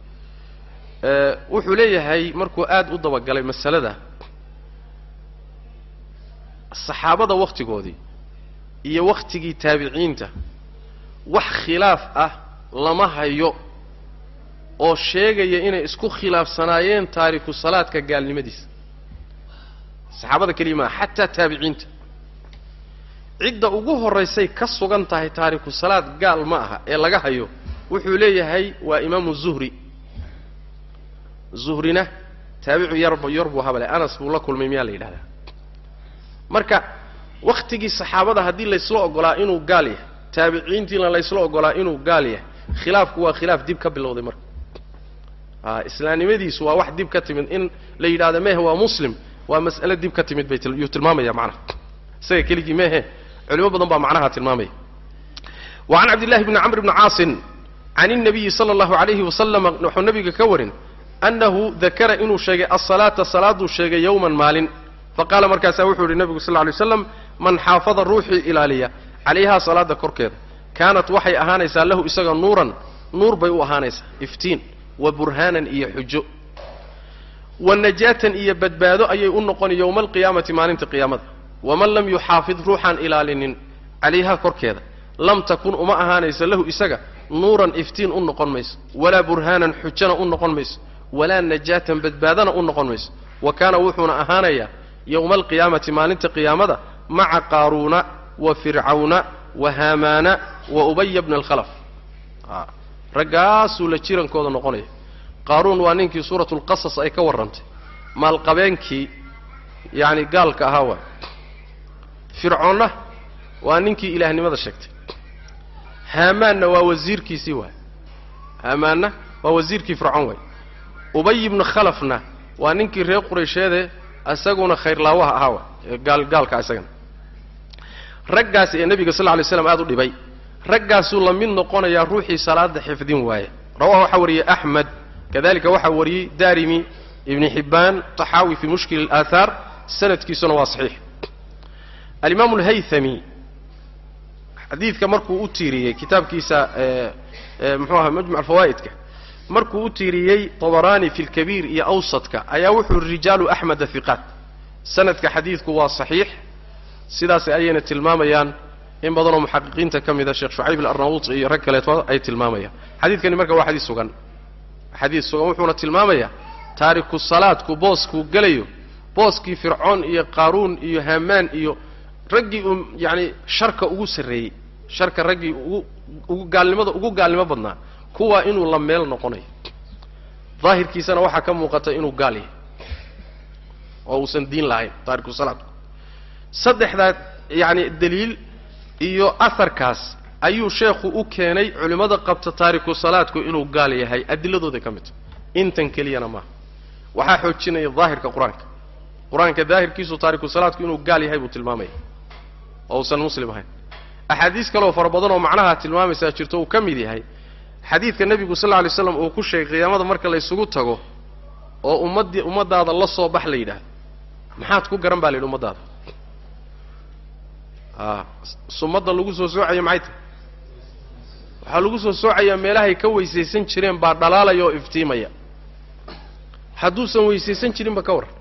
Wuxuu leeyahay markuu aad u dabagalay masalada saxaabada wakhtigoodii iyo wakhtigii taabiciinta wax khilaaf ah lama hayo oo sheegaya inay isku khilaafsanaayeen taariku salaadka gaalnimadiisa saxaabada keliya maa xataa taabiciinta. Cidda ugu horraysay ka sugan tahay taariku salaad gaal ma aha ee laga hayo wuxuu leeyahay waa imaamu zuhri. Zuhrina taabicu yarb yar buu habale anas buu la kulmay miyaa la yidhahdaa? Marka wakhtigii saxaabada haddii laysla ogolaa inuu gaal yahay taabiciintiina laysla ogolaa inuu gaal yahay khilaafku waa khilaaf dib ka bilowday marka. A islaamnimadiisu waa wax dib ka timid in la yidhahdo mehe waa muslim waa mas'ale dib ka timid bay yuu tilmaamaya macnaha isaga keligii mehe culimo badan baa macnaha tilmaamaya. Wa can cabdillahi bni camr bni caasin can الnabiyi sala allahu alayhi wasalama wuxuu nabiga ka warin annahu dakara inuu sheegay asalaata salaaduu sheegay yowman maalin. Faqaala markaasaa wuxuu yihi nabigu sal alay slam man xaafada ruuxii ilaaliya calayhaa salaada korkeeda. Kaanat waxay ahaanaysaa lahu isaga nuuran nuur bay u ahaanaysaa iftiin wa burhaanan iyo xujo wa najaatan iyo badbaado ayay u noqoni yowma alqiyaamati maalinta qiyaamada waman lam yuxaafid ruuxaan ilaalinin calayhaa korkeeda lam takun uma ahaanaysa lahu isaga nuuran iftiin u noqon mayso walaa burhaanan xujana u noqon mayso walaa najaatan badbaadana u noqon mayso wa kaana wuxuuna ahaanayaa yowma alqiyaamati maalinta qiyaamada maca qaaruuna wa fircawna wa haamaana wa ubaya bna alkhalaf raggaasuu la jirankooda noqonaya qaaruun waa ninkii suuratu lqasas ay ka warrantay. Maalqabeenkii yacni gaalka ahaa waay fircoonna waa ninkii ilaahnimada sheegtay. Haamaanna waa wasiirkiisii waay. Haamaanna waa wasiirkii fircoon waay. Ubay ibnu khalafna waa ninkii reer quraysheede isaguna khayrlaawaha ahaa waay. Gaal gaalka isagana raggaas ee nebiga sal lla lay slam aad u dhibay. Raggaasuu la mid noqonayaa ruuxii salaada xifdin waaya rawaha waxaa wariyey axmed kadalika waxaa wariyey darimi ibni xibbaan taxaawi fi mushkil alaahaar sanadkiisuna waa saxiix. Alimaamu alhaythami xadiidka markuu u tiiriyey kitaabkiisa muxuu aha majmuc alfawaa'idka markuu u tiiriyey tabaraani fi lkabiir iyo awsadka ayaa wuxuu rijaalu axmeda hiqaat sanadka xadiidku waa saxiix sidaas ayayna tilmaamayaan. In badanoo muxaqiqiinta ka mida sheekh shucayb alarnawuuti iyo rag kaleeto ay tilmaamayaan. Xadiidkani marka waa xadiis sugan xadiis sugan wuxuuna tilmaamayaa taariku salaadku booskuu gelayo booskii fircoon iyo qaaruun iyo hamaan iyo raggii uu yacani sharka ugu sarreeyey sharka raggii ugu ugu gaalnimada ugu gaalnimo badnaa kuwaa inuu la meel noqonayo. Daahirkiisana waxaa ka muuqata inuu gaal yahay oo uusan diin lahayn taariku salaadku saddexdaa yacani daliil iyo aharkaas ayuu sheekhu u keenay culimmada qabta taariku salaadku inuu gaal yahay adiladooday ka mid. Tahay intan keliyana maaha. Waxaa xoojinaya daahirka qur'aanka. Qur'aanka daahirkiisu taariku salaadku inuu gaal yahay buu tilmaamaya oo uusan muslim ahayn. Axaadiis kaleoo fara badan oo macnaha tilmaamaysaa jirto uu ka mid yahay xadiidka nebigu sal lla alay slam uu ku sheegay qiyaamada marka laysugu tago oo ummaddii ummaddaada la soo bax la yidhaahdo. Maxaad ku garan baa la yidhi ummaddaada a sumadda lagu soo soocayo maxay tahay waxaa lagu soo soocayaa meelahay ka weysaysan jireen baa dhalaalaya oo iftiimaya. Hadduusan weysaysan jirinba ka warran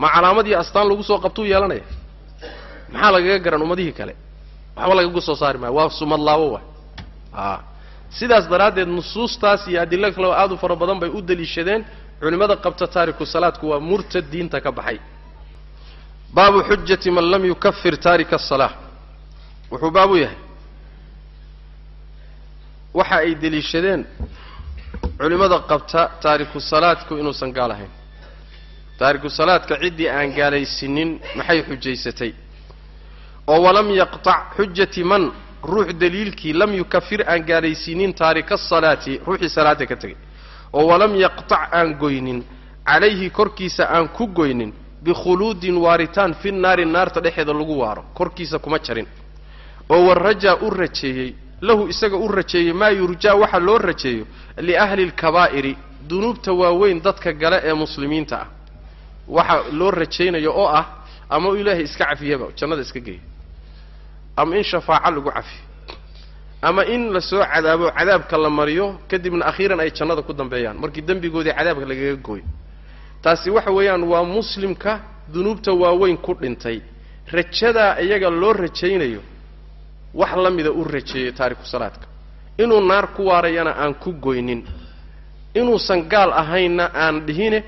ma calaamad iyo astaan lagu soo qabtuu yeelanaya? Maxaa lagaga garan ummadihii kale? Waxba lagaga soo saari maayo. Waa sumad laabo waay a sidaas daraaddeed nusuustaas iyo adilo kaleo aad u fara badan bay u daliishadeen culimmada qabta taariku salaadku waa murtad diinta ka baxay. Baabu xujati man lam yukafir taarika asalaa wuxuu baabu yahay waxa ay deliishadeen culimmada qabta taariku salaadku inuusan gaal ahayn. Taariku salaadka ciddii aan gaalaysiinin maxay xujaysatay? Oo walam yaqtac xujati man ruux daliilkii lam yukafir aan gaalaysiinin taarika asalaati ruuxii salaada ka tegay. Oo walam yaqtac aan goynin calayhi korkiisa aan ku goynin bikhuluudin waaritaan fi naari naarta dhexeeda lagu waaro korkiisa kuma jarin. Oo warajaa u rajeeyey lahu isaga u rajeeyey maa yurjaa waxa loo rajeeyo liahli lkabaa'iri dunuubta waaweyn dadka gale ee muslimiinta ah. Waxa loo rajaynayo oo ah ama ilaahay iska cafiyaba jannada iska geeya ama in shafaaco lagu cafiyo. Ama in la soo cadaabo cadaabka la mariyo kadibna akhiiran ay jannada ku dambeeyaan. Markii dembigoodii cadaabka lagaga gooyo. Taasi waxa weeyaan waa muslimka dunuubta waaweyn ku dhintay. Rajadaa iyaga loo rajaynayo wax la mida u rajeeyo taariku salaadka. Inuu naar ku waarayana aan ku goynin. Inuusan gaal ahaynna aan dhihine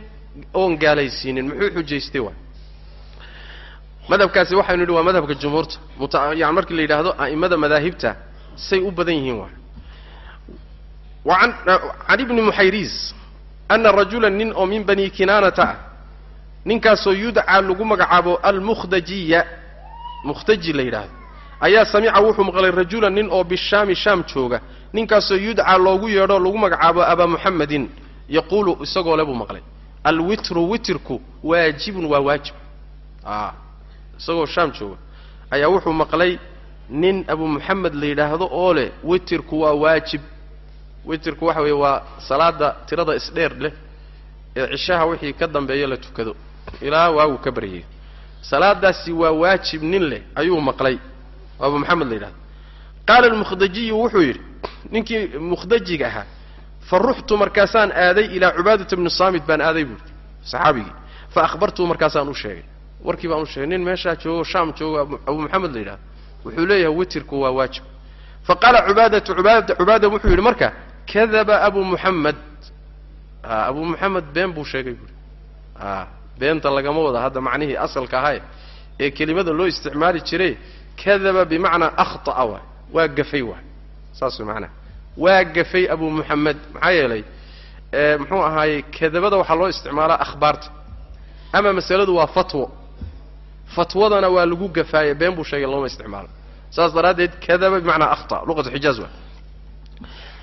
oon gaalaysiinin. Muxuu xujaystay waay madhabkaasi waxaynu yidhi waa madhabka jumhuurta. Muta yani markii la yidhaahdo a'imada madaahibta say u badan yihiin waay wa an can ibni muxayriis ana rajula nin oo min bani kinaanata ah ninkaasoo yudcaa lagu magacaabo almukhdajiya mukhdaji la yidhaahdo ayaa samica wuxuu maqlay rajulan nin oo bishaami shaam jooga. Ninkaasoo yudcaa loogu yeedho lagu magacaabo abaa muxamedin yaquulu isagoo le buu maqlay. Alwitru witirku waajibun waa waajib. A isagoo shaam jooga. Ayaa wuxuu maqlay nin abu muxamed la yidhaahdo oo leh witirku waa waajib. Witirku waxa weeye waa salaada tirada isdheer leh ee cishaha wixii ka dambeeya la tukado. Ilaa waagu ka baryay salaadaasi waa waajib nin leh ayuu maqlay abu maxamed la yidhahdo. Qaala almukhdajiyu wuxuu yidhi ninkii mukhdajiga ahaa fa markaasaan aaday ilaa cubaadata bni saamit baan aaday buuhi saxaabigii. Fa akhbartuu markaasaan u sheegay. Warkii baan u sheegay nin meeshaa joogo shaam joogo abu maxamed la yidhahdo. Wuxuu leeyahay witirku waa waajib. Fa qaala cubaadatu ubaada cubaada wuxuu yidhi marka kadaba abu muxamed abu muxamed been buu sheegay buuhi beenta lagama wada hadda macnihii asalka ahaye ee kelimada loo isticmaali jiray kadaba bimacnaa akhطa'a waay. Waa gafay waay. Saas way macnaha waa gafay abu muxamed maxaa yeelay muxuu ahaayey kadabada waxaa loo isticmaalaa akhbaarta. Ama masaladu waa fatwo. Fatwadana waa lagu gafaaye been buu sheegay looma isticmaalo saas daraaddeed kadaba bimacnaa akhطa luqatu xijaaz waay.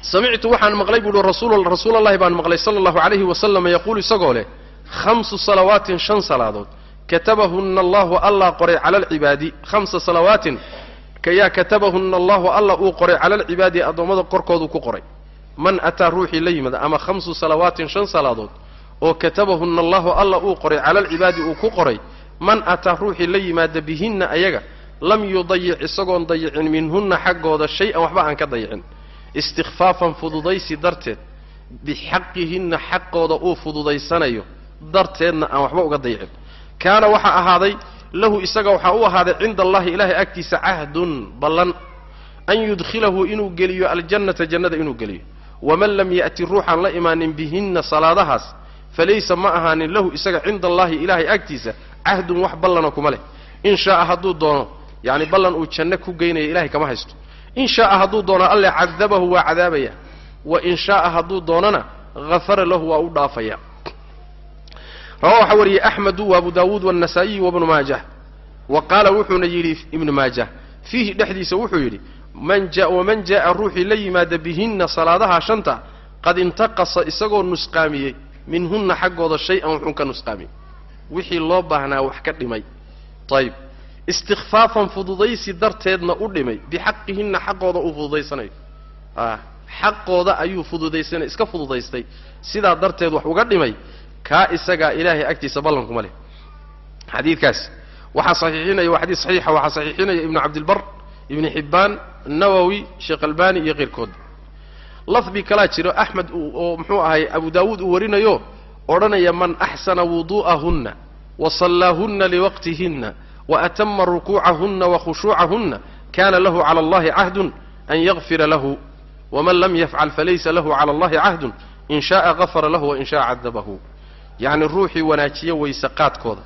Samictu waxaan maqlay buuhi rasuul allahi baan maqlay sala allahu alayhi wasalam yaquulu isagoo leh hamsu salawaatin shan salaadood katabahuna allahu allah qoray cala alcibaadi hamsa salawaatin kayaa katabahuna allahu allah uu qoray cala alcibaadi addoommada korkoodu ku qoray man ataa ruuxii la yimid ama khamsu salawaatin shan salaadood oo katabahuna allahu allah uu qoray cala alcibaadi uu ku qoray man ataa ruuxii la yimaada bihinna ayaga lam yudayic isagoon dayicin minhunna xaggooda shay-an waxba aan ka dayicin istikfaafan fududaysi darteed bixaqihinna xaqooda uu fududaysanayo darteedna aan waxba uga dayicin kaana waxaa ahaaday lahu isaga waxaa u ahaaday cinda allahi ilaahay agtiisa cahdun ballan an yudkhilahu inuu geliyo aljannata jannada inuu geliyo. Waman lam ya'ti ruuxaan la imaanin bihinna salaadahaas falaysa ma ahaanin lahu isaga cinda allahi ilaahay agtiisa cahdun wax ballana kuma leh. In shaaa hadduu doono yacni ballan uu janno ku geynaya ilahay kama haysto. In shaaa hadduu doono alle cadabahu waa cadaabaya. Wa in shaaa hadduu doonona hafara lahu waa u dhaafaya rawa waxaa wariyey axmedu wa abu daawuud waannasaa'iyi wabnu maajah wa qaala wuxuuna yidhi ibnu maajah fiihi dhexdiisa wuxuu yidhi waman jaa'a ruuxii la yimaada bihinna salaadaha shanta qad intaqasa isagoo nusqaamiyey minhunna xaggooda shay-an wuxuun ka nusqaamiyey. Wixii loo baahnaa wax ka dhimay. Ayib istikfaafan fududaysi darteedna u dhimay bixaqihinna xaqooda uu fududaysanayo xaqooda ayuu fududaysanay iska fududaystay. Sidaa darteed wax uga dhimay kaa isagaa ilaahay agtiisa ballankuma leh. Xadiidkaas waxaa saxiixinaya waa xadiis saxiixa waxaa saxiixinaya ibnu cabdilbar ibni xibbaan nawowi sheekh albani iyo keyrkood lafdi kalaa jiro axmed oo muxuu ahay abu daawuud uu warinayo odhanaya man axsana wudu'ahunna wa sallaahunna liwaqtihinna wa atama rukuucahunna wa khushuucahunna kana lahu cala allahi cahdun an yakfira lahu waman lam yafcal falaysa lahu cala allahi cahdun in shaءa gafara lahu wain shaءa cadabahu yacni ruuxii wanaajiya weyse qaadkooda.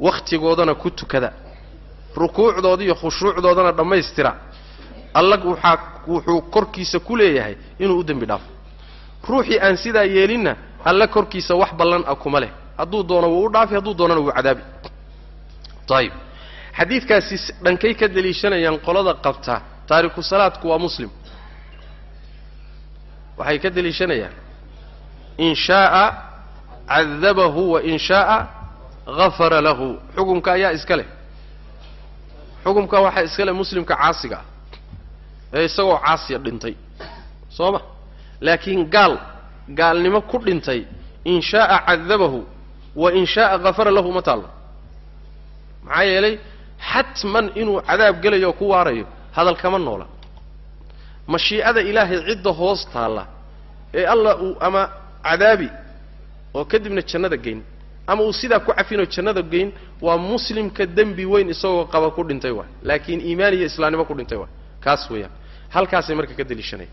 Wakhtigoodana ku tukada. Rukuucdooda iyo khushuucdoodana dhammaystira. Alla waxaa wuxuu korkiisa ku leeyahay inuu u dembi dhaafo. Ruuxii aan sidaa yeelinna alla korkiisa wax ballan ah kuma leh. Hadduu doono wuu u dhaafi hadduu doonana wuu cadaabi. Ayib xadiidkaasi dhankay ka deliishanayaan qolada qabta taariku salaadku waa muslim. Waxay ka deliishanayaan in shaaa cadabahu wa in shaaa gafara lahu xukumka ayaa iska leh xukumka waxaa iska leh muslimka caasiga ah ee isagoo caasiya dhintay soo ma laakiin gaal gaalnimo ku dhintay in shaaa cadabahu wa in shaaa gafara lahu ma taallo maxaa yeelay xatman inuu cadaab gelayo oo ku waarayo hadal kama noola mashiicada ilaahay cidda hoos taalla ee allah uu ama cadaabi oo kadibna jannada geyn. Ama uu sidaa ku cafinoo jannada geyn waa muslimka dembi weyn isagoo qaba ku dhintay waay laakiin iimaan iyo islaamnimo ku dhintay waay kaas weeyaan. Halkaasay marka ka deliishanaya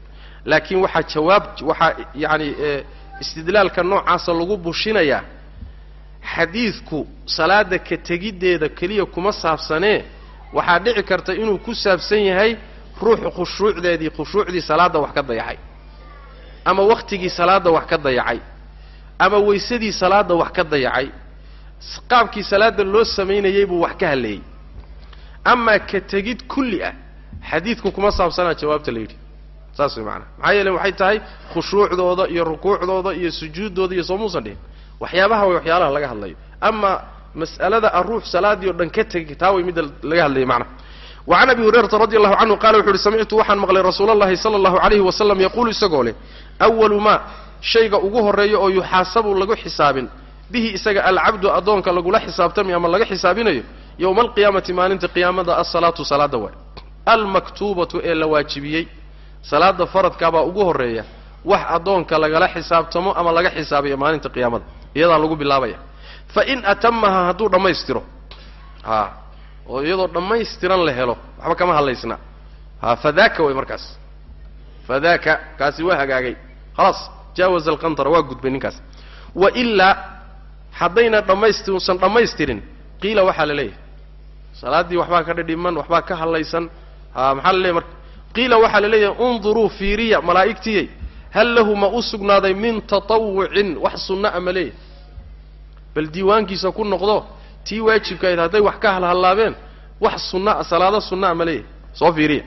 laakiin waxaa jawaab waxaa yacani istidlaalka noocaasa lagu bushinayaa xadiidku salaada ka tegiddeeda keliya kuma saabsanee waxaa dhici karta inuu ku saabsan yahay ruuxu khushuucdeedii khushuucdii salaadda wax ka dayacay ama wakhtigii salaadda wax ka dayacay ama weysadii salaadda wax ka dayacay qaabkii salaadda loo samaynayey buu wax ka halleeyey amaa ka tegid kulli ah xadiidku kuma saabsanaa jawaabta la yidhi. Saas way macanaa maxaa yeele waxay tahay khushuucdooda iyo rukuucdooda iyo sujuuddooda iyo soo muusan dhihin. Waxyaabaha way waxyaalaha laga hadlayo. Ama mas'alada a ruux salaaddii o dhan ka tegay taa way midda laga hadlayay macnaha wacan abi hurayrata radi allahu canhu qala wuxu uhi samictu waxaan maqlay rasuula allahi sala allahu alayhi wasalam yaquulu isagoo leh awalu maa shayga ugu horreeya oo yuxaasabu lagu xisaabin. Bihi isaga alcabdu addoonka lagula xisaabtamayo ama laga xisaabinayo yowma alqiyaamati maalinta qiyaamada alsalaatu salaada waay. Almaktuubatu ee la waajibiyey salaada faradkaabaa ugu horreeya wax addoonka lagala xisaabtamo ama laga xisaabayo maalinta qiyaamada iyadaa lagu bilaabaya. Fa in atamaha hadduu dhammaystiro a oo iyadoo dhammaystiran la helo waxba kama hadlaysna. Ha fadaaka way markaas. Fadaaka kaasi waa hagaagay. Khalaas jaawaza alqantara waa gudbay ninkaas wa ilaa haddayna dhammaysti usan dhammaystirin qiila waxaa la leeyahay salaaddii waxbaa ka dhidhiman waxbaa ka hadlaysan ha maxaa la leeyahy marka qiila waxaa la leeyahay unduruu fiiriya malaa'igtiyey hal lahu ma u sugnaaday min tatawucin wax sunna a ma leeyahy bal diiwaankiisa ku noqdo tii waajibkahayd hadday wax ka halhallaabeen wax sunna salaado sunnaa ma leeyahay soo fiiriya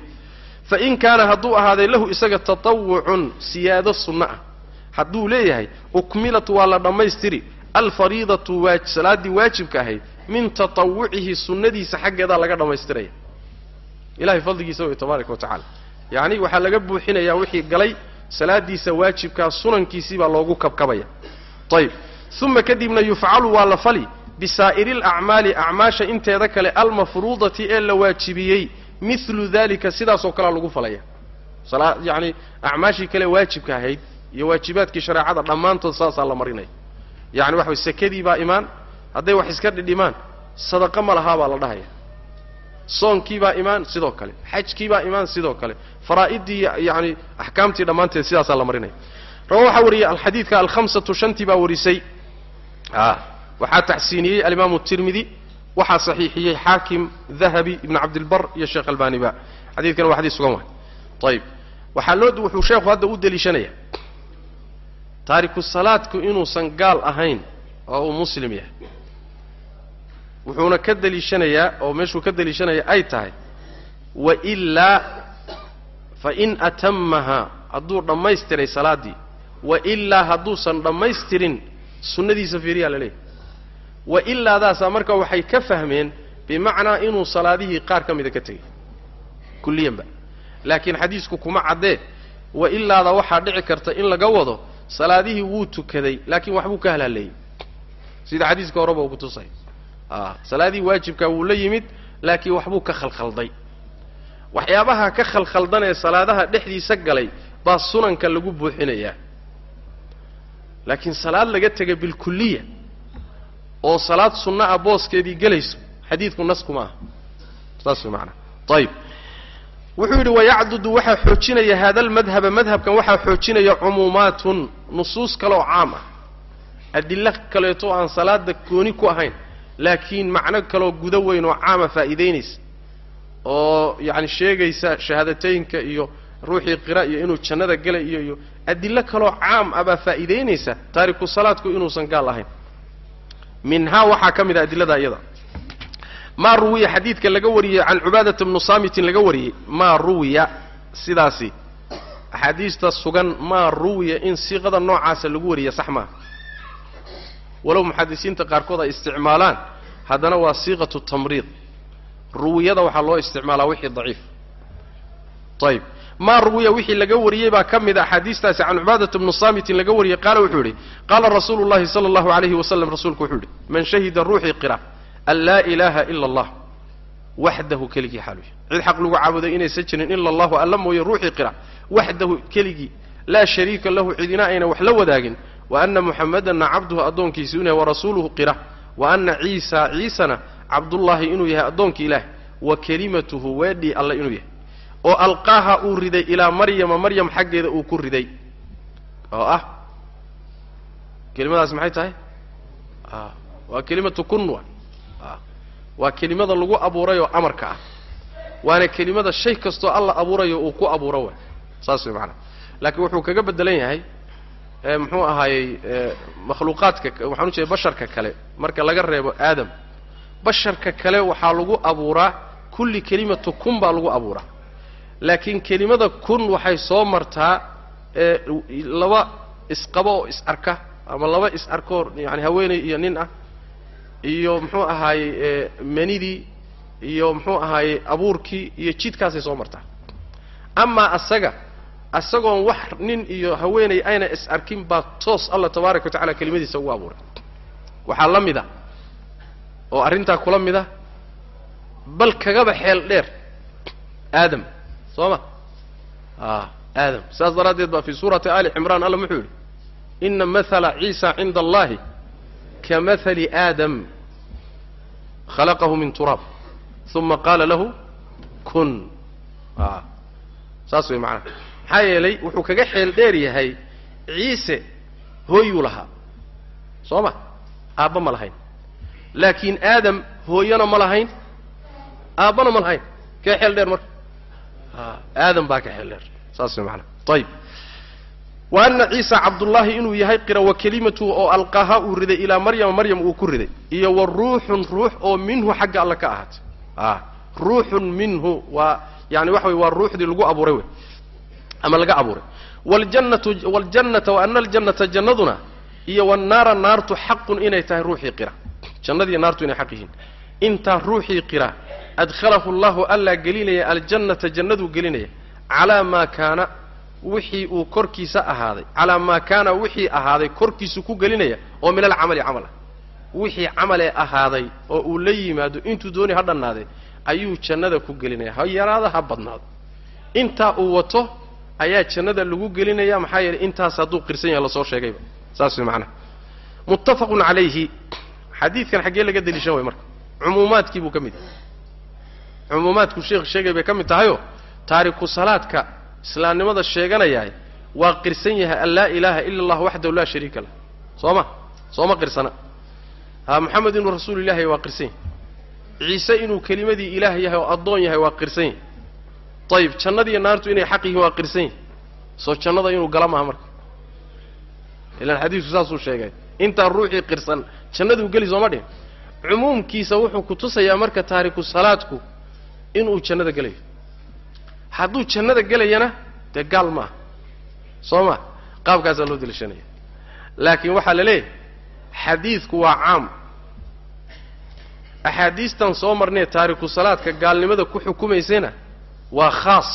fa in kaana hadduu ahaaday lahu isaga tatawucun siyaado sunna ah hadduu leeyahay ukmilat waa la dhammaystiri. Alfariidatu salaaddii waajibka ahayd min tatawucihi sunnadiisa xaggeedaa laga dhammaystiraya. Ilahay fadligiisa wey tabaaraka wa tacala yacni waxaa laga buuxinayaa wixii galay salaadiisa waajibkaa sunankiisii baa loogu kabkabaya. Ayib uma kadibna yufcalu waa la fali bisaa'iri alacmaali acmaasha inteeda kale almafruudati ee la waajibiyey milu dalika sidaasoo kalea lagu falaya. Yacni acmaashii kale waajibka ahayd iyo waajibaadkii shareecada dhammaantood saasaa la marinaya yacni waxa way sekadii baa imaan hadday wax iska dhidhimaan sadaqa ma lahaa baa la dhahaya. Soonkii baa imaan sidoo kale. Xajkii baa imaan sidoo kale. Faraa'idii yacni axkaamtii dhammaanteed sidaasaa la marinaya rawa waxaa wariyey alxadiidka alhamsatu shantii baa warisay. A waxaa taxsiiniyey alimaamu tirmidi waxaa saxiixiyey xaakim dahabi ibn cabdilbar iyo sheekh albaniba xadiidkana waa xadiis sugan waay. Ayib waxaa loo wuxuu sheekhu hadda u deliishanaya taariku salaadku inuusan gaal ahayn oo uu muslim yahay. Wuxuuna ka deliishanayaa oo meeshuu ka deliishanaya ay tahay wailaa fain atamaha hadduu dhammaystiray salaaddii wailaa hadduusan dhammaystirin sunnadiisa fiiriyaa la leeyahy wailaadaasaa marka waxay ka fahmeen bimacnaa inuu salaadihii qaar ka mida ka tegay kulliyanba. Laakiin xadiisku kuma caddee wailaada waxaa dhici karta in laga wado salaadihii wuu tukaday laakiin waxbuu ka halhaleeyey sida xadiiska horeba uu kutusay a salaadihii waajibkaa wuu la yimid laakiin waxbuu ka khalkhalday. Waxyaabaha ka khalkhaldan ee salaadaha dhexdiisa galay baa sunanka lagu buuxinayaa. Laakiin salaad laga tegay bilkuliya oo salaad sunna ah booskeedii gelayso xadiidku nas kuma aha saas way macanaa ayib wuxuu yidhi wayacdudu waxaa xoojinaya hada almadhaba madhabkan waxaa xoojinaya cumuumaatun nusuus kale oo caam ah. Adilo kaleeto aan salaada gooni ku ahayn laakiin macno kaleoo gudo weyn oo caama faa'iidaynaysa oo yacani sheegaysa shahaadateynka iyo ruuxii qira iyo inuu jannada gelay iyo iyo adilo kaloo caam ah baa faa'iidaynaysa taariku salaadku inuusan gaal ahayn. Minhaa waxaa ka mid a adilada iyada. Maa ruwiya xadiidka laga wariyey can cubaadata bnu saamitin laga wariyey. Maa ruwiya sidaasi axaadiista sugan maa ruwiya in siiqada noocaasa lagu wariya sax maaha. Walow muxadisiinta qaarkood ay isticmaalaan haddana waa siiqatu tamriid. Ruwiyada waxaa loo isticmaalaa wixii daciif. Ayib maa ruwiya wixii laga wariyey baa ka mid a axaadiistaasi can cubaadata bnu saamitin laga wariyey qaala wuxuu yidhi qaala rasuulu llahi sala allahu alayhi wasalam rasuulku wuxuu yidhi man shahida ruuxii qira an laa ilaaha ila allah waxdahu keligii xaaluya cid xaq lagu caabuday inaysan jirin ila allahu alla mooye ruuxii qira waxdahu keligii laa shariika lahu cidina ayna wax la wadaagin wa ana muxamadanna cabduhu addoonkiisi inuu yahay warasuuluhu qira wa ana ciisa ciisana cabdullaahi inuu yahay addoonkii ilaah wa kelimatuhu weedhii alle inuu yahay oo alqaaha uu riday ilaa maryama maryam xaggeeda uu ku riday oo ah kelimadaas maxay tahay waa kelimatu kun wa waa kelimada lagu abuuray oo amarka ah waana kelimada shay kastoo alla abuurayo uu ku abuuro wa saas way macanaa laakiin wuxuu kaga bedelan yahay muxuu ahaayey makhluuqaadka waxaan u jeeda basharka kale marka laga reebo aadam. Basharka kale waxaa lagu abuuraa kulli kelimatu kun baa lagu abuuraa. Laakiin kelimada kun waxay soo martaa laba isqabo oo is arka ama laba is arkoo yani haweeney iyo nin ah iyo muxuu ahaayey menidii iyo muxuu ahaayey abuurkii iyo jidkaasay soo martaa. Amaa asaga asagoon wax nin iyo haweeney ayna is arkin baa toos allah tabaaraka wa tacala kelimadiisa ugu abuuray. Waxaa la mid a oo arrintaa kula mid ah bal kagaba xeel dheer aadam soo ma? A aadam saas daraaddeed baa fii suurati ali cimraan alla muxuu yidhi ina mahala ciisa cinda allahi ka mahali aadam khalaqahu min turaab uma qaala lahu kun. A saas way macanaha maxaa yeelay wuxuu kaga xeel dheer yahay ciise hooyuu lahaa. Soo ma? Aabba ma lahayn. Laakiin aadam hooyana ma lahayn. Aabbana ma lahayn. Kaga xeel dheer marka. Aadam baa ka xeel dheer. Saas macanaha ayib wa ana ciisa cabdullaahi inuu yahay qira wa kelimatuhu oo alqaaha uu riday ilaa maryama maryam uu ku riday. Iyo wa ruuxun ruux oo minhu xagga alle ka ahaatay. A ruuxun minhu waa yani waxa wey waa ruuxdii lagu abuuray wey ama laga abuuray. Waljannatu waljannata wa ana aljannata jannaduna iyo wannaara naartu xaqun inay tahay ruuxii qira. Jannadiiyo naartu inay xaq yihiin. Intaa ruuxii qira adkhalahu allahu allaa gelinaya aljannata jannaduu gelinaya calaa maa kaana wixii uu korkiisa ahaaday calaa maa kaana wixii ahaaday korkiisu ku gelinaya oo min alcamali camal ah wixii camalee ahaaday oo uu la yimaado intuu dooni ha dhannaadee ayuu jannada ku gelinaya ha yaraada ha badnaado. Intaa uu wato ayaa jannada lagu gelinaya maxaa yeelay intaas hadduu qirsan yahay la soo sheegayba saas way macanaha muttafaqun calayhi. Xadiidkan xaggee laga deliishan way marka. Cumuumaadkii buu ka mid yahay. Cumuumaadku sheekh sheegay bay ka mid tahayoo taariku salaadka islaamnimada sheeganayahay waa qirsan yahay an laa ilaaha ila allah waxdahu laa shariika lah. Soo ma? Sooma qirsana? Ha moxamed inuu rasuulu ilahi waa qirsan yahay. Ciise inuu kelimadii ilaah yahay oo addoon yahay waa qirsan yahay ayib jannadiiyo naartu inay xaq yihiin. Waa qirsan yahay soo jannada inuu gala maha marka. Ilaan xadiisku saasuu sheegay. Intaa ruuxii qirsan jannaduu geli sooma dhihin. Cumuumkiisa wuxuu ku tusayaa marka taariku salaadku inuu jannada gelayo. Hadduu jannada gelayana dee gaal ma aha. Soo ma qaabkaasaa loo deliishanaya laakiin waxaa la leeyahay xadiidku waa caam. Axaadiistan soo marnee taariku salaadka gaalnimada ku xukumaysayna waa khaas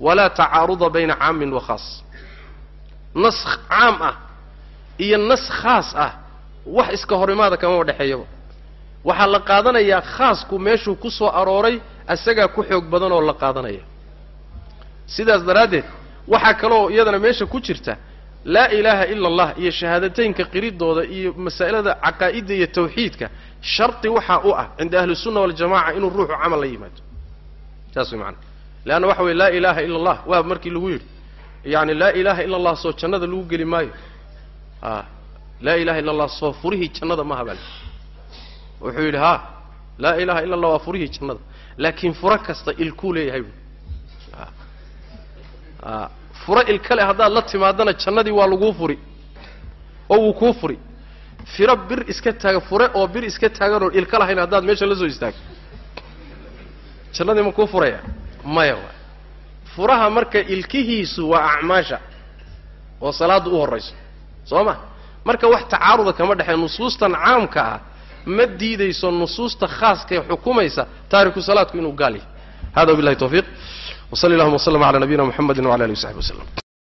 walaa tacaaruda bayna caamin wa khaas. Nas caam ah iyo nas khaas ah wax iska horimaada kamaba dhexeeyaba waxaa la qaadanayaa khaasku meeshuu ku soo arooray asagaa ku xoog badan oo la qaadanaya. Sidaas daraaddeed waxaa kaloo iyadana meesha ku jirta laa ilaaha ila allah iyo shahaadateynka qiridooda iyo masaa'ilada caqaa'idda iyo tawxiidka shardi waxaa u ah cinda ahli sunna waljamaca inuu ruuxu camal la yimaado. Saas way macanaa leanna waxa weye laa ilaaha ila allah waa markii lagu yidhi. Yani laa ilaaha ila allah soo jannada lagu geli maayo. A laa ilaha illa allah soo furihii jannada maha bal wuxuu yidhi ha laa ilaha illa allah waa furihii jannada. Laakiin furo kasta ilkuu leeyahay a furo ilkale haddaad la timaadana jannadii waa laguu furi. Oo wuu kuu furi. Firo bir iska taaga fure oo bir iska taaganoo ilka lahayn haddaad meesha la soo istaagto. Jannadii ma kuu furaya maya waay. Furaha marka ilkihiisu waa acmaasha oo salaadda u horrayso soo ma? Marka wax tacaaruda kama dhexee nusuustan caamka ah ma diidayso nusuusta khaaskaee xukumaysa taariku salaadku inuu gaal yahay. Hada wabillahi tawfiiq. Wsali allahuma w sllam ala nabiyina mxamedi wala alihi w saxbi waslem